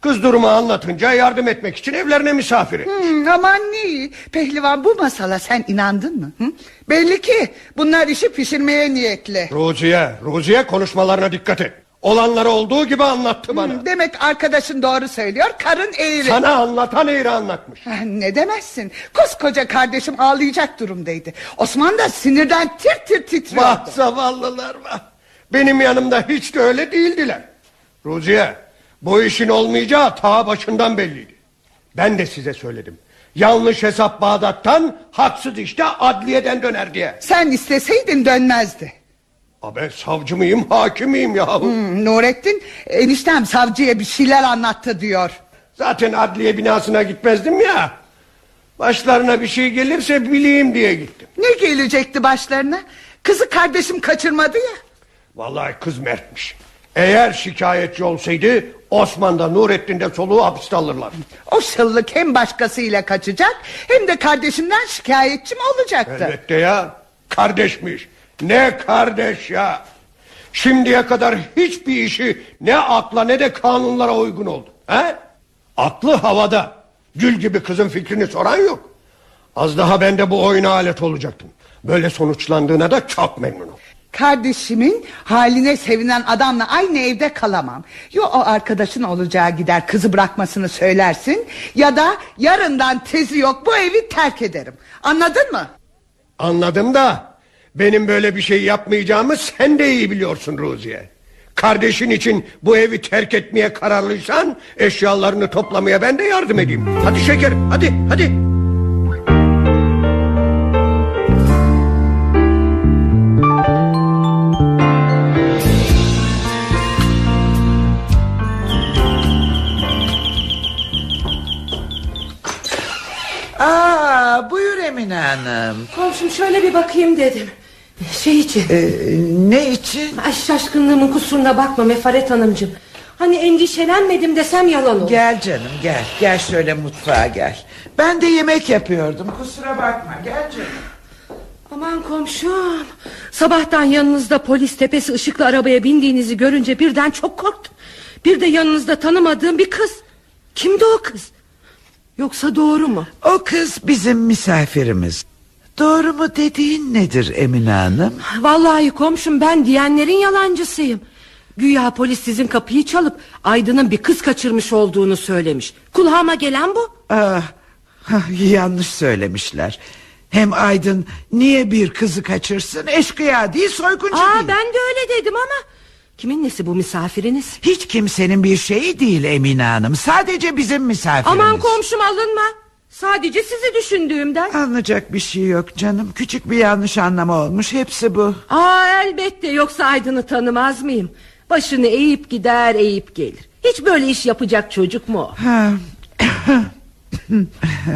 Kız durumu anlatınca yardım etmek için evlerine misafir etmiş. Hmm, aman ne Pehlivan bu masala sen inandın mı? Hı? Belli ki bunlar işi pişirmeye niyetli Ruziye, Ruziye konuşmalarına dikkat et. Olanları olduğu gibi anlattı bana. Hmm, Demek arkadaşın doğru söylüyor karın eğri Sana anlatan eğri anlatmış. Ha, Ne demezsin Koskoca kardeşim ağlayacak durumdaydı Osman da sinirden tir tir titriyordu Vah zavallılar vah. Benim yanımda hiç de öyle değildiler. Ruziye, bu işin olmayacağı ta başından belliydi. Ben de size söyledim. Yanlış hesap Bağdat'tan, haksız işte adliyeden döner diye. Sen isteseydin dönmezdi A ben savcı mıyım, hakim miyim yahu? Hmm, Nurettin eniştem savcıya bir şeyler anlattı diyor. Zaten adliye binasına gitmezdim ya. Başlarına bir şey gelirse bileyim diye gittim. Ne gelecekti başlarına? Kızı kardeşim kaçırmadı ya. Vallahi kız mertmiş. Eğer şikayetçi olsaydı Osman da Nurettin de soluğu hapiste alırlar. O şıllık hem başkasıyla kaçacak hem de kardeşimden şikayetçi mi olacaktı? Elbette ya. Kardeşmiş. Ne kardeş ya. Şimdiye kadar hiçbir işi ne akla ne de kanunlara uygun oldu. He? Aklı havada. Gül gibi kızın fikrini soran yok. Az daha ben de bu oyuna alet olacaktım. Böyle sonuçlandığına da çok memnunum. Kardeşimin haline sevinen adamla aynı evde kalamam. Ya o arkadaşın olacağı gider kızı bırakmasını söylersin... ...ya da yarından tezi yok bu evi terk ederim. Anladın mı? Anladım da benim böyle bir şey yapmayacağımı sen de iyi biliyorsun Ruziye. Kardeşin için bu evi terk etmeye kararlıysan eşyalarını toplamaya ben de yardım edeyim. Hadi şekerim hadi hadi. Aa, buyur Emine Hanım. Komşum şöyle bir bakayım dedim. Şey için. Ee, ne için? Ay şaşkınlığımın kusuruna bakma Mefaret Hanımcığım. Hani endişelenmedim desem yalan olur. Gel canım gel. Gel şöyle mutfağa gel. Ben de yemek yapıyordum. Kusura bakma. Gel canım. Aman komşum. Sabahtan yanınızda polis tepesi ışıklı arabaya bindiğinizi görünce birden çok korktum. Bir de yanınızda tanımadığım bir kız. Kimdi o kız? Yoksa doğru mu? O kız bizim misafirimiz. Doğru mu dediğin nedir Emine Hanım? Vallahi komşum ben diyenlerin yalancısıyım. Güya polis sizin kapıyı çalıp Aydın'ın bir kız kaçırmış olduğunu söylemiş. Kulağıma gelen bu. Ah, ah, yanlış söylemişler. Hem Aydın niye bir kızı kaçırsın? Eşkıya değil soyguncu Aa, değil. ben de öyle dedim ama. Kimin nesi bu misafiriniz? Hiç kimsenin bir şeyi değil Emine Hanım. Sadece bizim misafirimiz. Aman komşum alınma. Sadece sizi düşündüğümden. Anlayacak bir şey yok canım. Küçük bir yanlış anlama olmuş. Hepsi bu. Aa elbette yoksa Aydın'ı tanımaz mıyım? Başını eğip gider eğip gelir. Hiç böyle iş yapacak çocuk mu.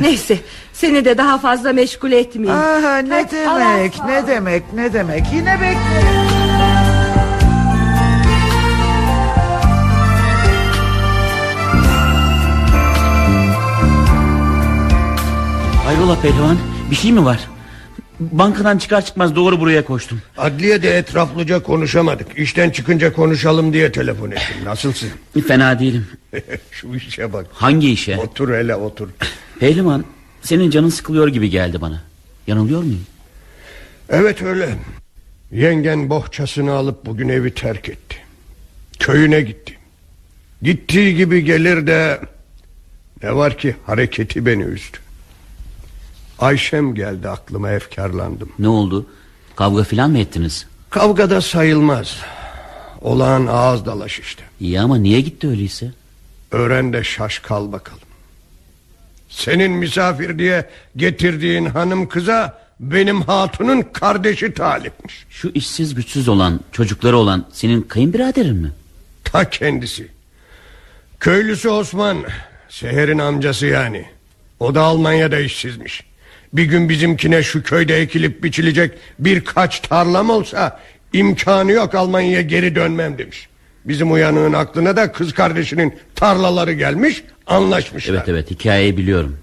Neyse seni de daha fazla meşgul etmeyeyim. Aha, ne Hadi, demek ne demek ne demek Yine beklerim Hayrola pehlivan bir şey mi var? Bankadan çıkar çıkmaz doğru buraya koştum. Adliyede etraflıca konuşamadık. İşten çıkınca konuşalım diye telefon ettim. Nasılsın? Fena değilim. Şu işe bak. Hangi işe? Otur hele otur. Pehlivan senin canın sıkılıyor gibi geldi bana. Yanılıyor muyum? Evet öyle. Yengen bohçasını alıp bugün evi terk etti. Köyüne gitti. Gittiği gibi gelir de... Ne var ki hareketi beni üzdü. Ayşem geldi aklıma efkarlandım. Ne oldu? Kavga filan mı ettiniz? Kavgada sayılmaz. Olağan ağız dalaş işte. İyi ama niye gitti öyleyse? Öğren de şaş kal bakalım. Senin misafir diye getirdiğin hanım kıza benim hatunun kardeşi talipmiş. Şu işsiz güçsüz olan çocukları olan senin kayınbiraderin mi? Ta kendisi. Köylüsü Osman. Seher'in amcası yani. O da Almanya'da işsizmiş. Bir gün bizimkine şu köyde ekilip biçilecek birkaç tarlam olsa imkanı yok Almanya'ya geri dönmem demiş. Bizim uyanığın aklına da kız kardeşinin tarlaları gelmiş anlaşmışlar. Evet evet hikayeyi biliyorum.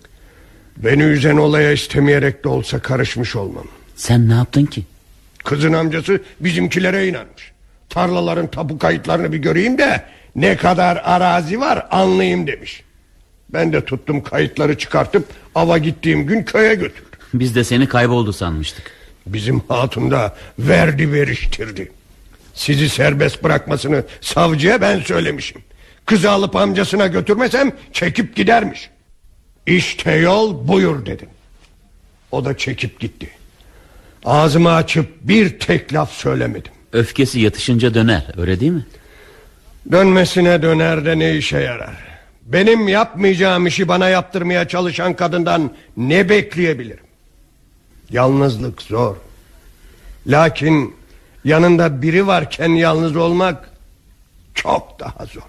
Beni üzen olaya istemeyerek de olsa karışmış olmam. Sen ne yaptın ki? Kızın amcası bizimkilere inanmış. Tarlaların tapu kayıtlarını bir göreyim de ne kadar arazi var anlayayım demiş. Ben de tuttum kayıtları çıkartıp ava gittiğim gün köye götürdüm. Biz de seni kayboldu sanmıştık. Bizim hatun da verdi veriştirdi. Sizi serbest bırakmasını savcıya ben söylemişim. Kızı alıp amcasına götürmesem çekip gidermiş. İşte yol buyur dedim. O da çekip gitti. Ağzımı açıp bir tek laf söylemedim. Öfkesi yatışınca döner öyle değil mi? Dönmesine döner de ne işe yarar? Benim yapmayacağım işi bana yaptırmaya çalışan kadından ne bekleyebilirim? Yalnızlık zor. Lakin yanında biri varken yalnız olmak çok daha zor.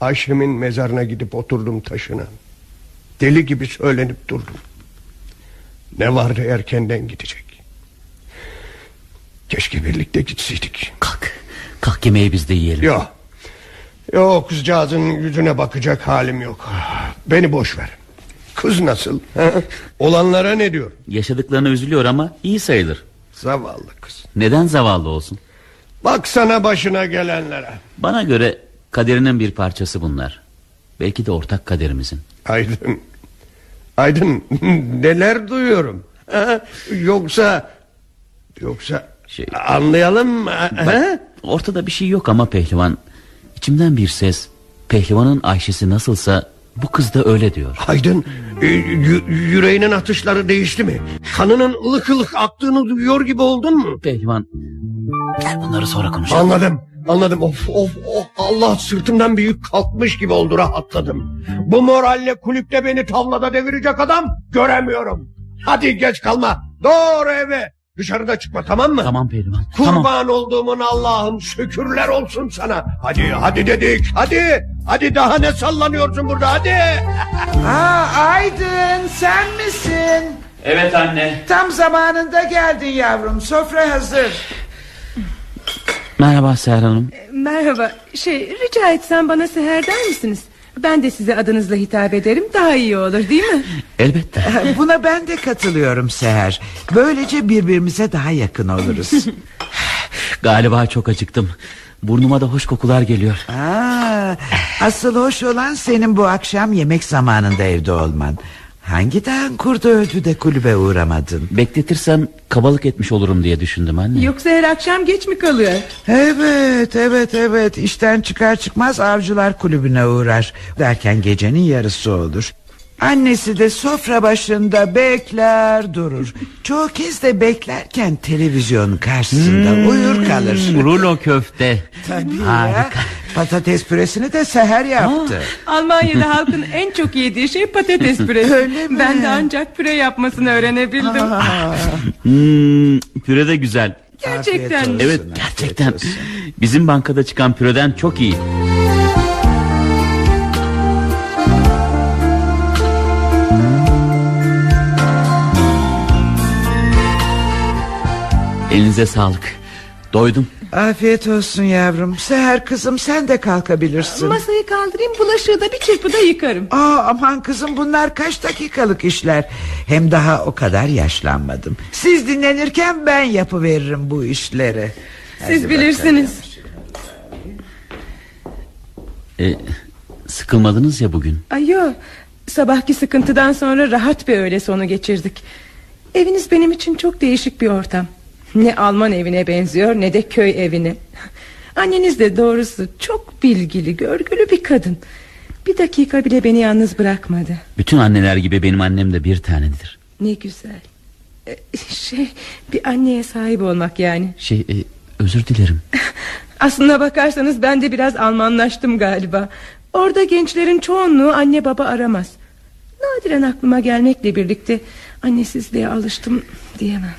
Ayşem'in mezarına gidip oturdum taşına. Deli gibi söylenip durdum. Ne vardı erkenden gidecek. Keşke birlikte gitseydik. Kalk. Kalk yemeği biz de yiyelim. Yok. Yok kızcağızın yüzüne bakacak halim yok. Beni boş ver. Kız nasıl? ha? Olanlara ne diyor? Yaşadıklarına üzülüyor ama iyi sayılır. Zavallı kız. Neden zavallı olsun? Baksana başına gelenlere. Bana göre kaderinin bir parçası bunlar. Belki de ortak kaderimizin. Aydın. Aydın neler duyuyorum. Ha? Yoksa yoksa Şey- anlayalım mı? ha? Bak, ortada bir şey yok ama pehlivan. İçimden bir ses pehlivanın Ayşe'si nasılsa bu kız da öyle diyor. Aydın e, yü- yüreğinin atışları değişti mi? Kanının ılık ılık aktığını duyuyor gibi oldun mu? Pehlivan bunları sonra konuşalım. Anladım. Anladım. Of of of. Allah sırtımdan bir yük kalkmış gibi oldu rahatladım. Bu moralle kulüpte beni tavlada devirecek adam göremiyorum. Hadi geç kalma. Doğru eve. Dışarıda çıkma tamam mı? Tamam pehlivan. Kurban Tamam. olduğumun Allah'ım şükürler olsun sana. Hadi hadi dedik hadi. Hadi daha ne sallanıyorsun burada hadi. Aa, Aydın sen misin? Evet anne. Tam zamanında geldin yavrum sofra hazır. Merhaba Seher Hanım. Merhaba şey rica etsem bana Seher der misiniz? Ben de size adınızla hitap ederim daha iyi olur değil mi? Elbette. Buna ben de katılıyorum Seher. Böylece birbirimize daha yakın oluruz. Galiba çok acıktım. Burnuma da hoş kokular geliyor. Aa, asıl hoş olan senin bu akşam yemek zamanında evde olman. Hangi dağın kurdu öldü de kulübe uğramadın? Bekletirsem kabalık etmiş olurum diye düşündüm anne. Yoksa her akşam geç mi kalıyor? Evet evet evet işten çıkar çıkmaz avcılar kulübüne uğrar derken gecenin yarısı olur. Annesi de sofra başında bekler durur. Çoğu kez de beklerken televizyon karşısında uyur kalır. Rulo köfte. Tabii Harika. ya. Patates püresini de seher yaptı. Almanya'da halkın en çok yediği şey patates püresi. Öyle mi? Ben de ancak püre yapmasını öğrenebildim. Hmm, püre de güzel. Gerçekten olsun. Evet gerçekten. Bizim bankada çıkan püreden çok iyi. Elinize sağlık. Doydum. Afiyet olsun yavrum. Seher kızım sen de kalkabilirsin. Masayı kaldırayım bulaşığı da bir çırpıda yıkarım. Aa, aman kızım bunlar kaç dakikalık işler. Hem daha o kadar yaşlanmadım. Siz dinlenirken ben yapıveririm bu işleri. Siz Hadi bilirsiniz. E, sıkılmadınız ya bugün. Ay yo, sabahki sıkıntıdan sonra rahat bir öğle sonu geçirdik. Eviniz benim için çok değişik bir ortam. Ne Alman evine benziyor ne de köy evine. Anneniz de doğrusu çok bilgili, görgülü bir kadın. Bir dakika bile beni yalnız bırakmadı. Bütün anneler gibi benim annem de bir tanedir. Ne güzel. Ee, Şey, bir anneye sahip olmak yani. Şey e, özür dilerim. Aslına bakarsanız ben de biraz Almanlaştım galiba. Orada gençlerin çoğunluğu anne baba aramaz. Nadiren aklıma gelmekle birlikte annesizliğe alıştım diyemem.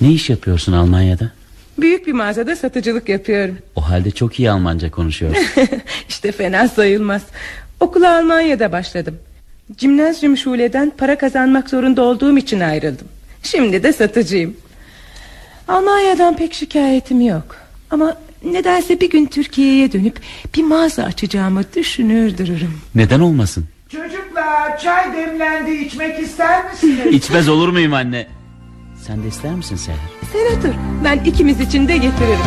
Ne iş yapıyorsun Almanya'da? Büyük bir mağazada satıcılık yapıyorum. O halde çok iyi Almanca konuşuyorsun. işte fena sayılmaz. Okula Almanya'da başladım. Cimnazyum şuleden para kazanmak zorunda olduğum için ayrıldım. Şimdi de satıcıyım. Almanya'dan pek şikayetim yok. Ama nedense bir gün Türkiye'ye dönüp bir mağaza açacağımı düşünür dururum. Neden olmasın? Çocuklar çay demlendi içmek ister misiniz? İçmez olur muyum anne? Sen de ister misin Seher? Sen otur ben ikimiz için de getiririm.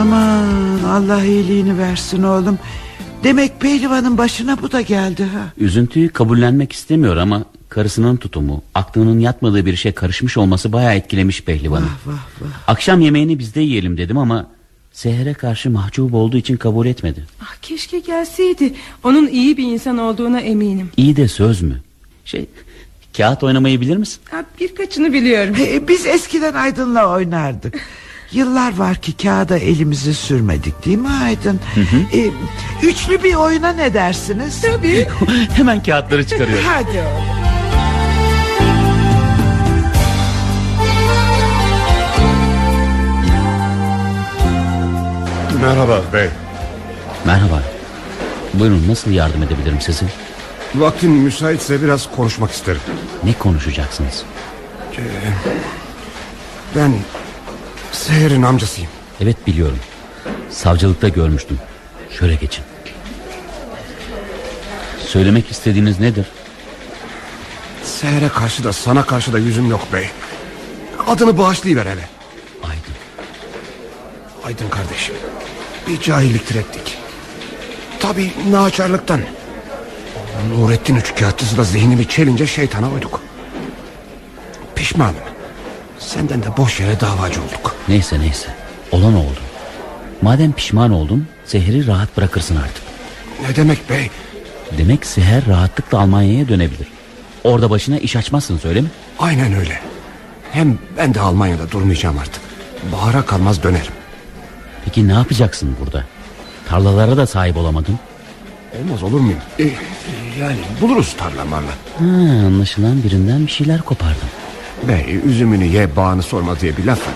Aman Allah iyiliğini versin oğlum. Demek pehlivanın başına bu da geldi ha. Üzüntüyü kabullenmek istemiyor ama karısının tutumu, aklının yatmadığı bir şey karışmış olması bayağı etkilemiş pehlivanı. Vah, vah, vah. Akşam yemeğini bizde yiyelim dedim ama Seher'e karşı mahcup olduğu için kabul etmedi. Ah, keşke gelseydi. Onun iyi bir insan olduğuna eminim. İyi de söz mü? Şey, kağıt oynamayı bilir misin? Ha, birkaçını biliyorum. Biz eskiden Aydın'la oynardık. Yıllar var ki kağıda elimizi sürmedik değil mi Aydın? E, üçlü bir oyuna ne dersiniz? Tabii. Hemen kağıtları çıkarıyor. Hadi oğlum. Merhaba bey. Merhaba. Buyurun nasıl yardım edebilirim size? Vaktin müsaitse biraz konuşmak isterim. Ne konuşacaksınız? Ben Seher'in amcasıyım. Evet biliyorum. Savcılıkta görmüştüm. Şöyle geçin. Söylemek istediğiniz nedir? Seher'e karşı da sana karşı da yüzüm yok bey. Adını bağışlayıver hele. Aydın. Aydın kardeşim. Bir cahilliktir ettik. Tabi naçarlıktan. Nurettin üçkağıtçısı da zihnimi çelince şeytana uyduk. Pişmanım. Senden de boş yere davacı olduk. Neyse neyse. Olan oldu. Madem pişman oldun Seher'i rahat bırakırsın artık. Ne demek bey? Demek Seher rahatlıkla Almanya'ya dönebilir. Orada başına iş açmazsınız öyle mi? Aynen öyle. Hem ben de Almanya'da durmayacağım artık. Bahara kalmaz dönerim. Peki ne yapacaksın burada? Tarlalara da sahip olamadın. Olmaz olur muyum? E, yani buluruz tarla marla. Ha, anlaşılan birinden bir şeyler kopardın. Bey üzümünü ye bağını sorma diye bir laf var.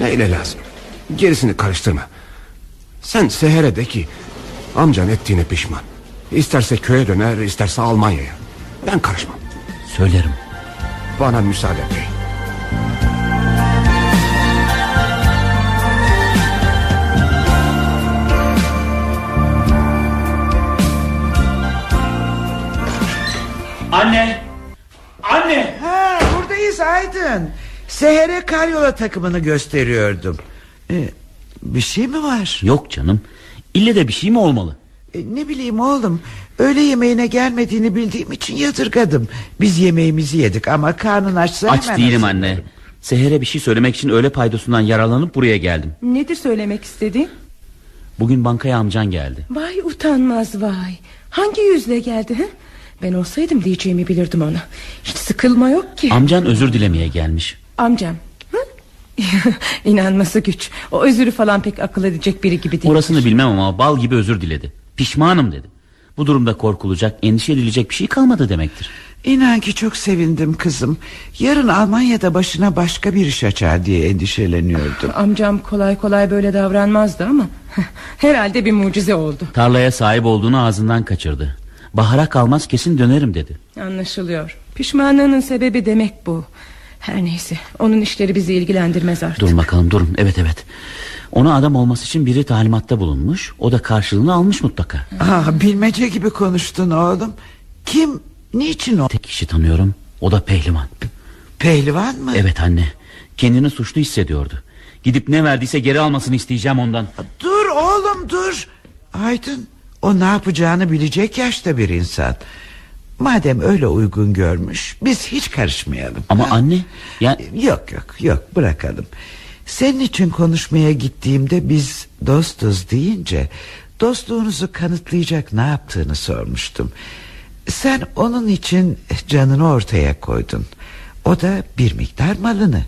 Neyle lazım? Gerisini karıştırma. Sen Seher'e de ki amcan ettiğine pişman. İsterse köye döner isterse Almanya'ya. Ben karışmam. Söylerim. Bana müsaade bey. Anne! Anne! Ha, buradayız Aydın. Seher'e karyola takımını gösteriyordum. E, bir şey mi var? Yok canım. İlle de bir şey mi olmalı? E, ne bileyim oğlum. Öğle yemeğine gelmediğini bildiğim için yadırgadım. Biz yemeğimizi yedik ama karnın açsa Aç hemen değilim hazırlarım. anne. Seher'e bir şey söylemek için öğle paydosundan yararlanıp buraya geldim. Nedir söylemek istediğin? Bugün bankaya amcan geldi. Vay utanmaz vay. Hangi yüzle geldi he? Ben olsaydım diyeceğimi bilirdim ona. Hiç sıkılma yok ki. Amcan özür dilemeye gelmiş. Amcam. İnanması güç. O özürü falan pek akıl edecek biri gibi değil. Orasını bilmem ama bal gibi özür diledi. Pişmanım dedi. Bu durumda korkulacak, endişe edilecek bir şey kalmadı demektir. İnan ki çok sevindim kızım. Yarın Almanya'da başına başka bir iş açar diye endişeleniyordum. Amcam kolay kolay böyle davranmazdı ama herhalde bir mucize oldu. Tarlaya sahip olduğunu ağzından kaçırdı. Bahara kalmaz kesin dönerim dedi. Anlaşılıyor. Pişmanlığının sebebi demek bu. Her neyse onun işleri bizi ilgilendirmez artık. Durun bakalım durun evet evet. Ona adam olması için biri talimatta bulunmuş. O da karşılığını almış mutlaka. Aa, bilmece gibi konuştun oğlum. Kim, niçin o? Tek kişi tanıyorum. O da pehlivan. Pehlivan mı? Evet anne. Kendini suçlu hissediyordu. Gidip ne verdiyse geri almasını isteyeceğim ondan. Dur oğlum dur. Aydın o ne yapacağını bilecek yaşta bir insan. Madem öyle uygun görmüş biz hiç karışmayalım. Ama anne ya Yok yok yok bırakalım. Senin için konuşmaya gittiğimde biz dostuz deyince dostluğunuzu kanıtlayacak ne yaptığını sormuştum. Sen onun için canını ortaya koydun. O da bir miktar malını.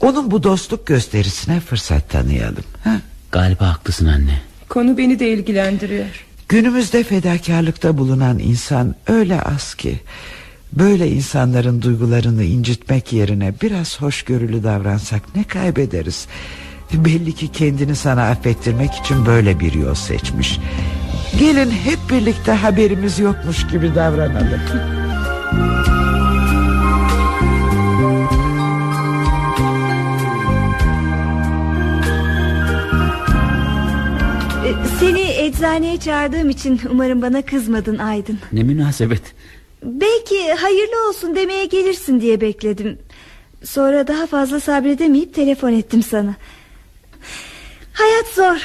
Onun bu dostluk gösterisine fırsat tanıyalım. Ha? Galiba haklısın anne. Konu beni de ilgilendiriyor. Günümüzde fedakarlıkta bulunan insan öyle az ki. Böyle insanların duygularını incitmek yerine biraz hoşgörülü davransak ne kaybederiz? Belli ki kendini sana affettirmek için böyle bir yol seçmiş. Gelin hep birlikte haberimiz yokmuş gibi davranalım. eczaneye çağırdığım için umarım bana kızmadın Aydın. Ne münasebet. Belki hayırlı olsun demeye gelirsin diye bekledim. Sonra daha fazla sabredemeyip telefon ettim sana. Hayat zor.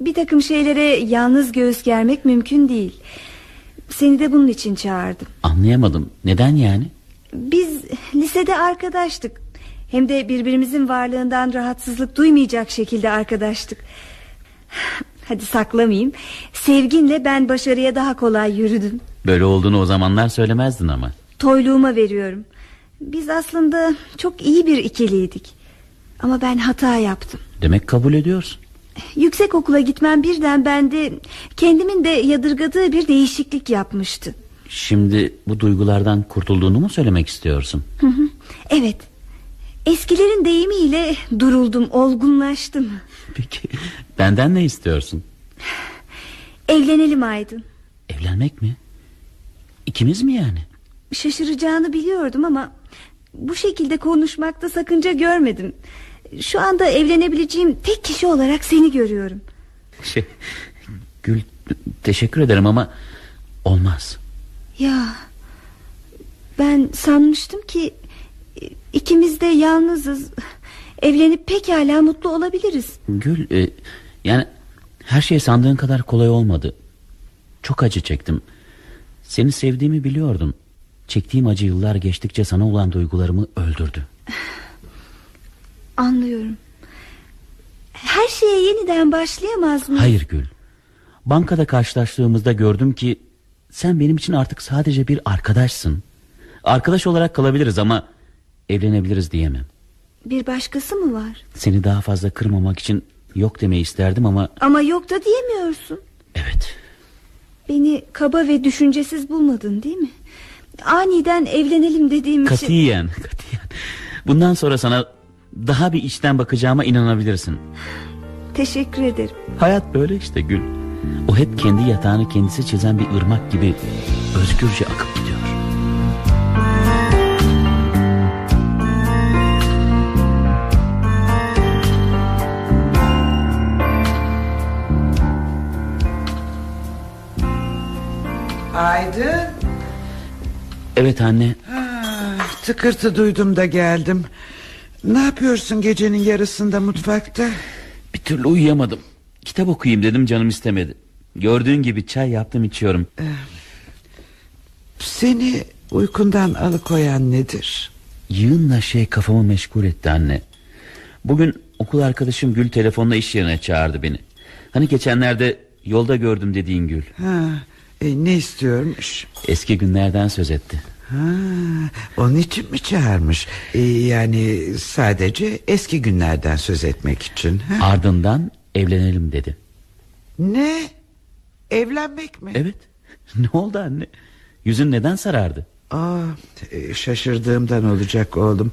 Bir takım şeylere yalnız göğüs germek mümkün değil. Seni de bunun için çağırdım. Anlayamadım. Neden yani? Biz lisede arkadaştık. Hem de birbirimizin varlığından rahatsızlık duymayacak şekilde arkadaştık. Hadi saklamayayım. Sevginle ben başarıya daha kolay yürüdüm. Böyle olduğunu o zamanlar söylemezdin ama. Toyluğuma veriyorum. Biz aslında çok iyi bir ikiliydik. Ama ben hata yaptım. Demek kabul ediyorsun. Yüksek okula gitmem birden bende kendimin de yadırgadığı bir değişiklik yapmıştı. Şimdi bu duygulardan kurtulduğunu mu söylemek istiyorsun? Hı hı. Evet. Eskilerin deyimiyle duruldum, olgunlaştım. Peki benden ne istiyorsun? Evlenelim Aydın. Evlenmek mi? İkimiz mi yani? Şaşıracağını biliyordum ama bu şekilde konuşmakta sakınca görmedim. Şu anda evlenebileceğim tek kişi olarak seni görüyorum. Şey, Gül teşekkür ederim ama olmaz. Ya ben sanmıştım ki ikimiz de yalnızız. Evlenip pekala mutlu olabiliriz. Gül e, yani her şey sandığın kadar kolay olmadı. Çok acı çektim. Seni sevdiğimi biliyordum. Çektiğim acı yıllar geçtikçe sana olan duygularımı öldürdü. Anlıyorum. Her şeye yeniden başlayamaz mı? Hayır Gül. Bankada karşılaştığımızda gördüm ki sen benim için artık sadece bir arkadaşsın. Arkadaş olarak kalabiliriz ama evlenebiliriz diyemem. Bir başkası mı var? Seni daha fazla kırmamak için yok demeyi isterdim ama Ama yok da diyemiyorsun. Evet. Beni kaba ve düşüncesiz bulmadın değil mi? Aniden evlenelim dediğim için... katiyen, katiyen. Bundan sonra sana daha bir içten bakacağıma inanabilirsin. Teşekkür ederim. Hayat böyle işte Gül. O hep kendi yatağını kendisi çizen bir ırmak gibi özgürce akıp gidiyor. Aydın. Evet anne. Ah, tıkırtı duydum da geldim. Ne yapıyorsun gecenin yarısında mutfakta? Bir türlü uyuyamadım. Kitap okuyayım dedim canım istemedi. Gördüğün gibi çay yaptım içiyorum. Seni uykundan alıkoyan nedir? Yığınla şey kafamı meşgul etti anne. Bugün okul arkadaşım Gül telefonla iş yerine çağırdı beni. Hani geçenlerde yolda gördüm dediğin Gül. Ha, e, ne istiyormuş? Eski günlerden söz etti. Ha, onun için mi çağırmış? E, yani sadece eski günlerden söz etmek için. Ha? Ardından evlenelim dedi. Ne? Evlenmek mi? Evet. Ne oldu anne? Yüzün neden sarardı? Aa, e, şaşırdığımdan olacak oğlum.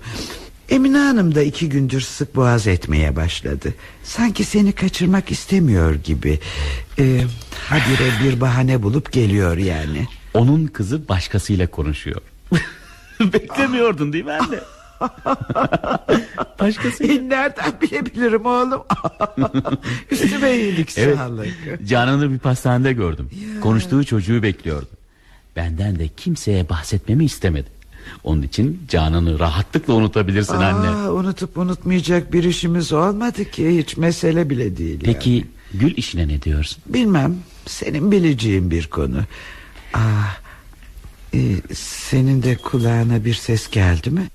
Emine Hanım da iki gündür sık boğaz etmeye başladı. Sanki seni kaçırmak istemiyor gibi. Ee, habire bir bahane bulup geliyor yani. Onun kızı başkasıyla konuşuyor. Beklemiyordun değil mi anne? Başkası. Nereden bilebilirim oğlum? Üstüme iyilik Evet. sağlık. Canan'ı bir pastanede gördüm. Ya. Konuştuğu çocuğu bekliyordu. Benden de kimseye bahsetmemi istemedi. Onun için Canan'ı rahatlıkla unutabilirsin anne. Aa, unutup unutmayacak bir işimiz olmadı ki hiç mesele bile değil. Peki yani. Gül işine ne diyorsun? Bilmem senin bileceğin bir konu. Aa, e, senin de kulağına bir ses geldi mi?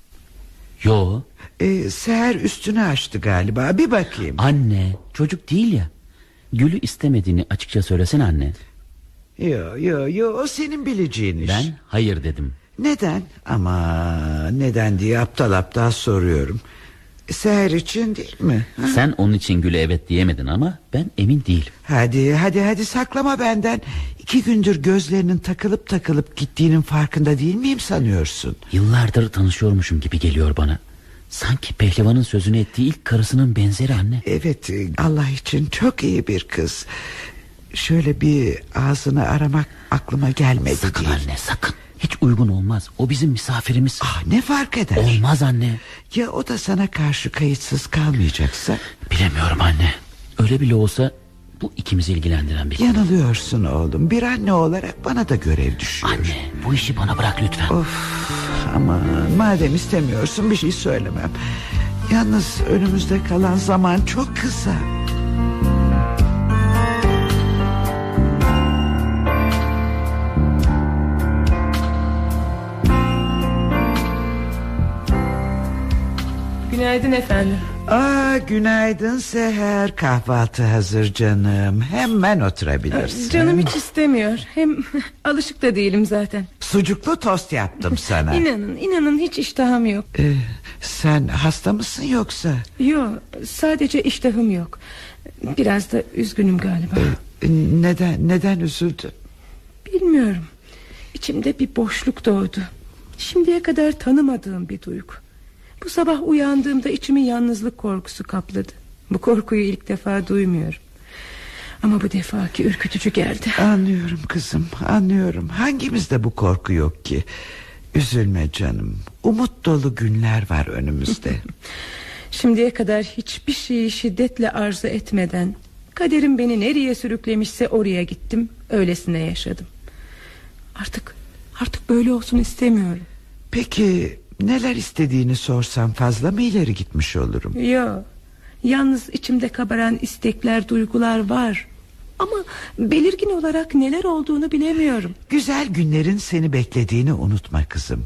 Yo. E, seher üstünü açtı galiba bir bakayım. Anne çocuk değil ya. Gül'ü istemediğini açıkça söylesene anne. Yo yo yo o senin bileceğin iş. Ben hayır dedim. Neden? Ama neden diye aptal aptal soruyorum. Seher için değil mi? Ha? Sen onun için Gül'e evet diyemedin ama ben emin değilim. Hadi hadi hadi saklama benden. İki gündür gözlerinin takılıp takılıp gittiğinin farkında değil miyim sanıyorsun? Yıllardır tanışıyormuşum gibi geliyor bana. Sanki pehlivanın sözünü ettiği ilk karısının benzeri anne. Evet Allah için çok iyi bir kız. Şöyle bir ağzını aramak aklıma gelmedi Sakın değil. anne sakın. Hiç uygun olmaz. O bizim misafirimiz. Ah ne fark eder? Olmaz anne. Ya o da sana karşı kayıtsız kalmayacaksa? Bilemiyorum anne. Öyle bile olsa bu ikimizi ilgilendiren bir konu. Yanılıyorsun oğlum. Bir anne olarak bana da görev düşüyor. Anne bu işi bana bırak lütfen. Of aman madem istemiyorsun bir şey söylemem. Yalnız önümüzde kalan zaman çok kısa. Günaydın efendim. Aa, günaydın Seher kahvaltı hazır canım hemen oturabilirsin Canım hiç istemiyor. Hem alışık da değilim zaten. Sucuklu tost yaptım sana İnanın, inanın hiç iştahım yok. Ee, Sen hasta mısın yoksa Yok, sadece iştahım yok. Biraz da üzgünüm galiba. Ee, Neden neden üzüldün Bilmiyorum. İçimde bir boşluk doğdu. Şimdiye kadar tanımadığım bir duygu. Bu sabah uyandığımda içimi yalnızlık korkusu kapladı. Bu korkuyu ilk defa duymuyorum. Ama bu defaki ürkütücü geldi. Anlıyorum kızım anlıyorum Hangimizde bu korku yok ki Üzülme canım Umut dolu günler var önümüzde Şimdiye kadar hiçbir şeyi şiddetle arzu etmeden Kaderim beni nereye sürüklemişse oraya gittim Öylesine yaşadım Artık artık böyle olsun istemiyorum Peki neler istediğini sorsam fazla mı ileri gitmiş olurum? Yok Yalnız içimde kabaran istekler duygular var. Ama belirgin olarak neler olduğunu bilemiyorum. Güzel günlerin seni beklediğini unutma kızım.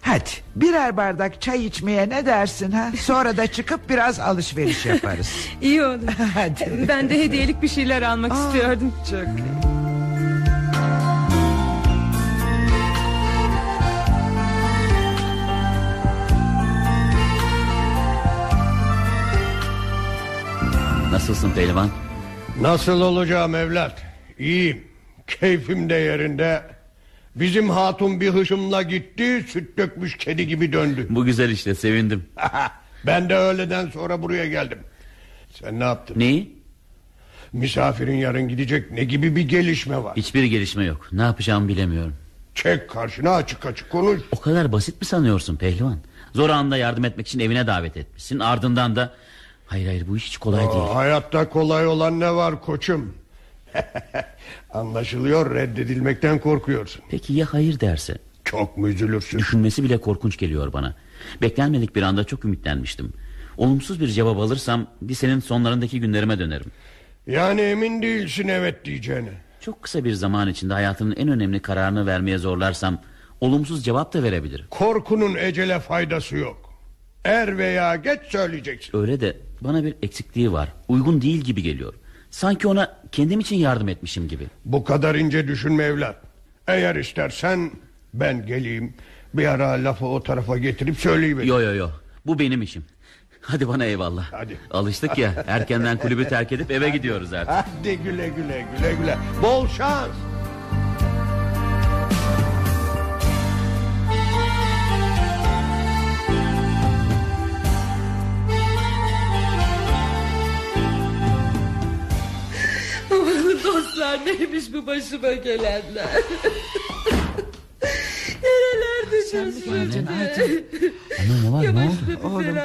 Hadi birer bardak çay içmeye ne dersin ha? Sonra da çıkıp biraz alışveriş yaparız. İyi olur. Hadi. Ben de hediyelik bir şeyler almak istiyordum. Çok Nasılsın pehlivan? Nasıl olacağım evlat? İyiyim. Keyfim de yerinde. Bizim hatun bir hışımla gitti, süt dökmüş kedi gibi döndü. Bu güzel işte sevindim. ben de öğleden sonra buraya geldim. Sen ne yaptın? Neyi? Misafirin yarın gidecek ne gibi bir gelişme var? Hiçbir gelişme yok. Ne yapacağımı bilemiyorum. Çek karşına açık açık konuş. O kadar basit mi sanıyorsun pehlivan? Zor anda yardım etmek için evine davet etmişsin. Ardından da... Hayır hayır bu iş hiç kolay Aa, değil. hayatta kolay olan ne var koçum? Anlaşılıyor reddedilmekten korkuyorsun. Peki ya hayır derse? Çok mu üzülürsün? Düşünmesi bile korkunç geliyor bana. Beklenmedik bir anda çok ümitlenmiştim. Olumsuz bir cevap alırsam lisenin sonlarındaki günlerime dönerim. Yani emin değilsin evet diyeceğine. Çok kısa bir zaman içinde hayatının en önemli kararını vermeye zorlarsam olumsuz cevap da verebilirim. Korkunun ecele faydası yok. Er veya geç söyleyeceksin. Öyle de bana bir eksikliği var. Uygun değil gibi geliyor. Sanki ona kendim için yardım etmişim gibi. Bu kadar ince düşünme evlat. Eğer istersen ben geleyim. Bir ara lafı o tarafa getirip söyleyivereyim. Yo yo yo. Bu benim işim. Hadi bana eyvallah. Hadi. Alıştık ya. Erkenden kulübü terk edip eve gidiyoruz artık. Hadi güle güle güle güle. Bol şans. Dostlar neymiş bu başıma gelenler? Nerelerde şaşırdım Ana ne var? Ne oldu? Oğlum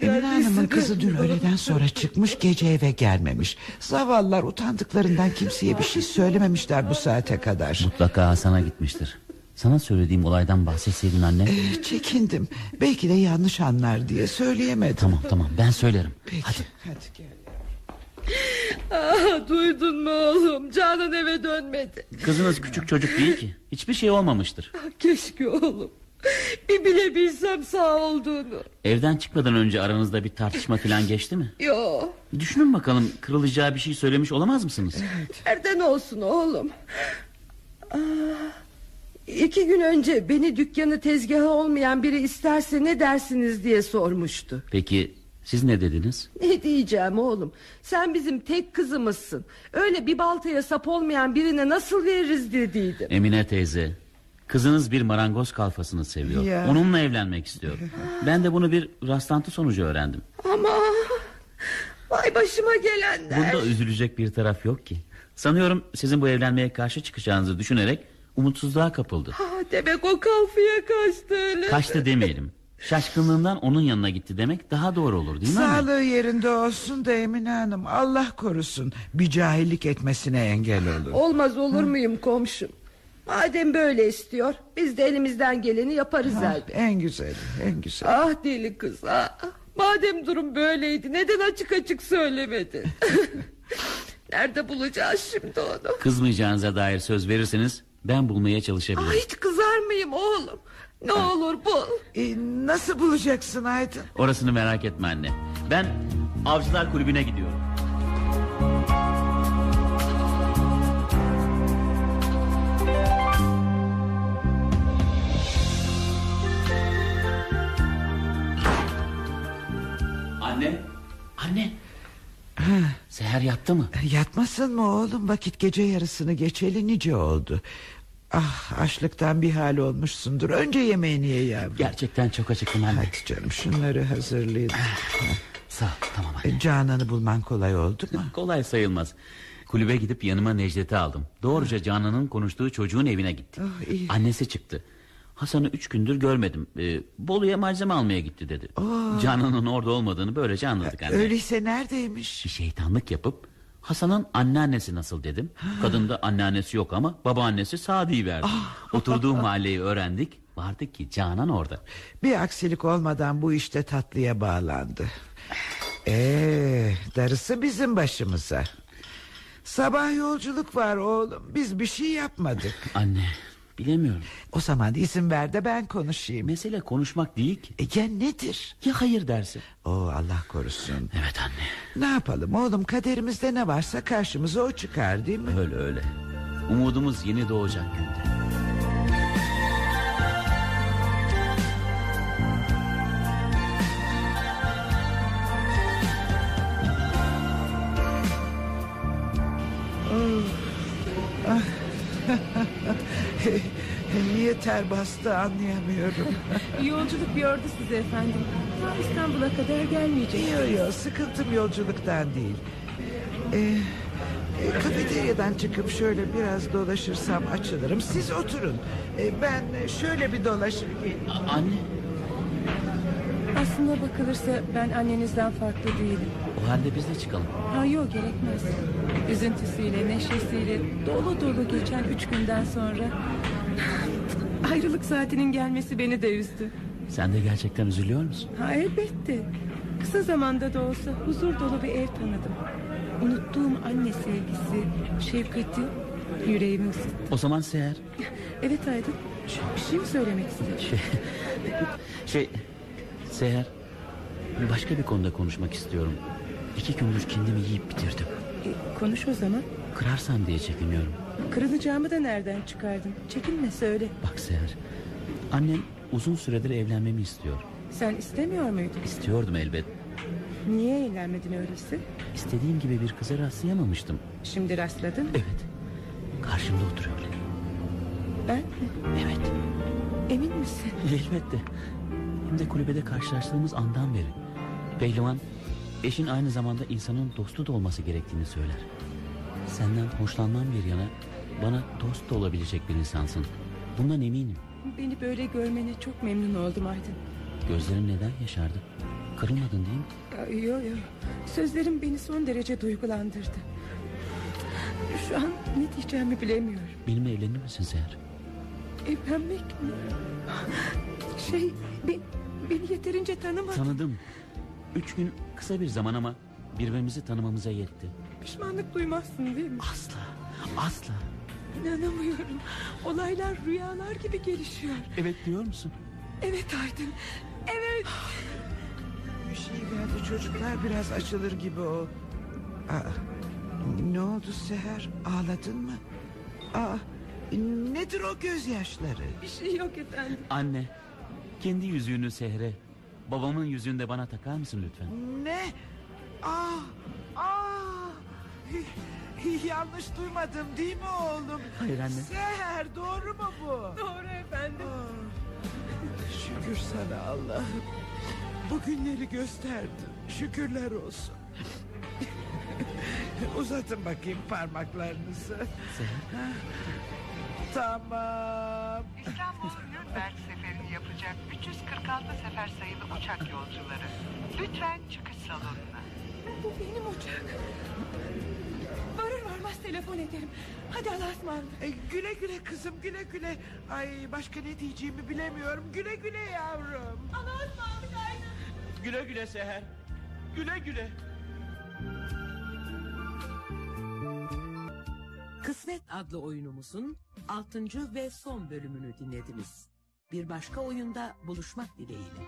Emine Hanım'ın kızı dün öğleden sonra çıkmış gece eve gelmemiş. Zavallılar utandıklarından kimseye bir şey söylememişler bu saate kadar. Mutlaka Hasan'a gitmiştir. Sana söylediğim olaydan bahsetseydin anne. Ee, Çekindim. Belki de yanlış anlar diye söyleyemedim. Tamam tamam. Ben söylerim. Peki Hadi. hadi gel Ah, Duydun mu oğlum Canan eve dönmedi Kızınız küçük çocuk değil ki. Hiçbir şey olmamıştır. Ah, Keşke oğlum Bir bile bilsem sağ olduğunu. Evden çıkmadan önce aranızda bir tartışma falan geçti mi? Yo. Düşünün bakalım kırılacağı bir şey söylemiş olamaz mısınız? Nereden olsun oğlum? Aa, iki gün önce beni dükkanı tezgahı olmayan biri isterse ne dersiniz diye sormuştu. Peki siz ne dediniz? Ne diyeceğim oğlum? Sen bizim tek kızımızsın. Öyle bir baltaya sap olmayan birine nasıl veririz dediydim. Emine teyze Kızınız bir marangoz kalfasını seviyor Ya. Onunla evlenmek istiyor Ben de bunu bir rastlantı sonucu öğrendim Ama vay başıma gelenler. Bunda üzülecek bir taraf yok ki Sanıyorum sizin bu evlenmeye karşı çıkacağınızı düşünerek Umutsuzluğa kapıldı Ha, demek o kalfaya kaçtı öyle. Kaçtı demeyelim Şaşkınlığından onun yanına gitti demek daha doğru olur değil mi anne? Sağlığı yerinde olsun da Emine Hanım Allah korusun bir cahillik etmesine engel olur. Olmaz olur muyum komşum? Madem böyle istiyor biz de elimizden geleni yaparız Ha, elbet. en güzeli en güzeli. Ah deli kız ah. Madem durum böyleydi neden açık açık söylemedin? Nerede bulacağız şimdi onu? Kızmayacağınıza dair söz verirseniz Ben bulmaya çalışabilirim Ah, hiç kızar mıyım oğlum? Ne olur bul. E, nasıl bulacaksın Aydın? Orasını merak etme anne Ben avcılar kulübüne gidiyorum Anne Anne Seher yattı mı? Yatmasın mı oğlum vakit gece yarısını geçeli nice oldu. Ah açlıktan bir hal olmuşsundur. Önce yemeğini ye yavrum. Gerçekten çok acıktım anne. Hadi canım şunları hazırlayın. Sağ ol tamam anne. E, Canan'ı bulman kolay oldu mu? Kolay sayılmaz. Kulübe gidip yanıma Necdet'i aldım. Doğruca Canan'ın konuştuğu çocuğun evine gittik. Oh, iyi. Annesi çıktı. Hasan'ı üç gündür görmedim. Ee, Bolu'ya malzeme almaya gitti dedi. Oh. Canan'ın orada olmadığını böylece anladık anne. Öyleyse neredeymiş? Bir şeytanlık yapıp Hasan'ın anneannesi nasıl dedim. Kadında anneannesi yok ama babaannesi Sadi verdi. Ah. Oturduğu mahalleyi öğrendik. Vardı ki Canan orada. Bir aksilik olmadan bu işte tatlıya bağlandı. Eee darısı bizim başımıza. Sabah yolculuk var oğlum. Biz bir şey yapmadık. Anne bilemiyorum. O zaman izin ver de ben konuşayım. Mesele konuşmak değil ki. E ya nedir? Ya hayır dersin. Oo Allah korusun. Evet anne. Ne yapalım oğlum kaderimizde ne varsa karşımıza o çıkar değil mi? Öyle öyle. Umudumuz yeni doğacak günde. Ah. Niye ter bastı anlayamıyorum. Yolculuk yordu sizi efendim. Ta İstanbul'a kadar gelmeyecek. Yok yok sıkıntım yolculuktan değil. Ee, e, kafeteryadan çıkıp şöyle biraz dolaşırsam açılırım. Siz oturun. Ee, ben şöyle bir dolaşayım. Anne. Aslında bakılırsa ben annenizden farklı değilim. O halde biz de çıkalım. Ha yok gerekmez. Üzüntüsüyle, neşesiyle dolu dolu geçen üç günden sonra... Ayrılık saatinin gelmesi beni de üzdü. Sen de gerçekten üzülüyor musun? Ha elbette. Kısa zamanda da olsa huzur dolu bir ev tanıdım. Unuttuğum anne sevgisi, şefkati yüreğimi ısıttı. O zaman Seher. Evet Aydın. Bir şey mi söylemek istiyorsun? Şey, şey Seher başka bir konuda konuşmak istiyorum. İki gündür kendimi yiyip bitirdim. E, konuş o zaman. Kırarsam diye çekiniyorum. Kırılacağımı da nereden çıkardın? Çekinme söyle. Bak Seher annem uzun süredir evlenmemi istiyor. Sen istemiyor muydun? İstiyordum elbet. Niye evlenmedin öyleyse? İstediğim gibi bir kıza rastlayamamıştım. Şimdi rastladın mı? Evet. Karşımda oturuyor. Ben mi? Evet. Emin misin? Elbette. Hem de kulübede karşılaştığımız andan beri. Pehlivan eşin aynı zamanda insanın dostu da olması gerektiğini söyler. Senden hoşlanmam bir yana bana dost da olabilecek bir insansın. Bundan eminim. Beni böyle görmene çok memnun oldum Aydın. Gözlerin neden yaşardı? Kırılmadın değil mi? Yok yok. Sözlerim beni son derece duygulandırdı. Şu an ne diyeceğimi bilemiyorum. Benimle evlenir misin Seher? Evlenmek mi? Şey be- beni yeterince tanımadın. Tanıdım. Üç gün kısa bir zaman ama birbirimizi tanımamıza yetti. Pişmanlık duymazsın değil mi? Asla. Asla. İnanamıyorum. Olaylar rüyalar gibi gelişiyor. Evet diyor musun? Evet Aydın Evet Bir şey geldi çocuklar biraz açılır gibi o Aa, Ne oldu Seher ağladın mı Aa, Nedir o gözyaşları Bir şey yok efendim Anne kendi yüzüğünü Seher'e babamın yüzüğünü de bana takar mısın lütfen? Ne? Aa, aa. Yanlış duymadım değil mi oğlum? Hayır anne. Seher doğru mu bu? Doğru efendim. Şükür sana Allah'ım. Bugünleri gösterdin Şükürler olsun. Uzatın bakayım parmaklarınızı. Seher Tamam. İstanbul Nürnberg seferini yapacak 346 sefer sayılı uçak yolcuları. Lütfen çıkış salonuna. Bu benim uçak. Varır varmaz telefon ederim. Hadi Allah'a ısmarladık. E, güle güle kızım güle güle. Ay başka ne diyeceğimi bilemiyorum. Güle güle yavrum. Allah'a ısmarladık Aydın Güle güle Seher. Güle güle Kısmet adlı oyunumuzun 6. ve son bölümünü dinlediniz. Bir başka oyunda buluşmak dileğiyle.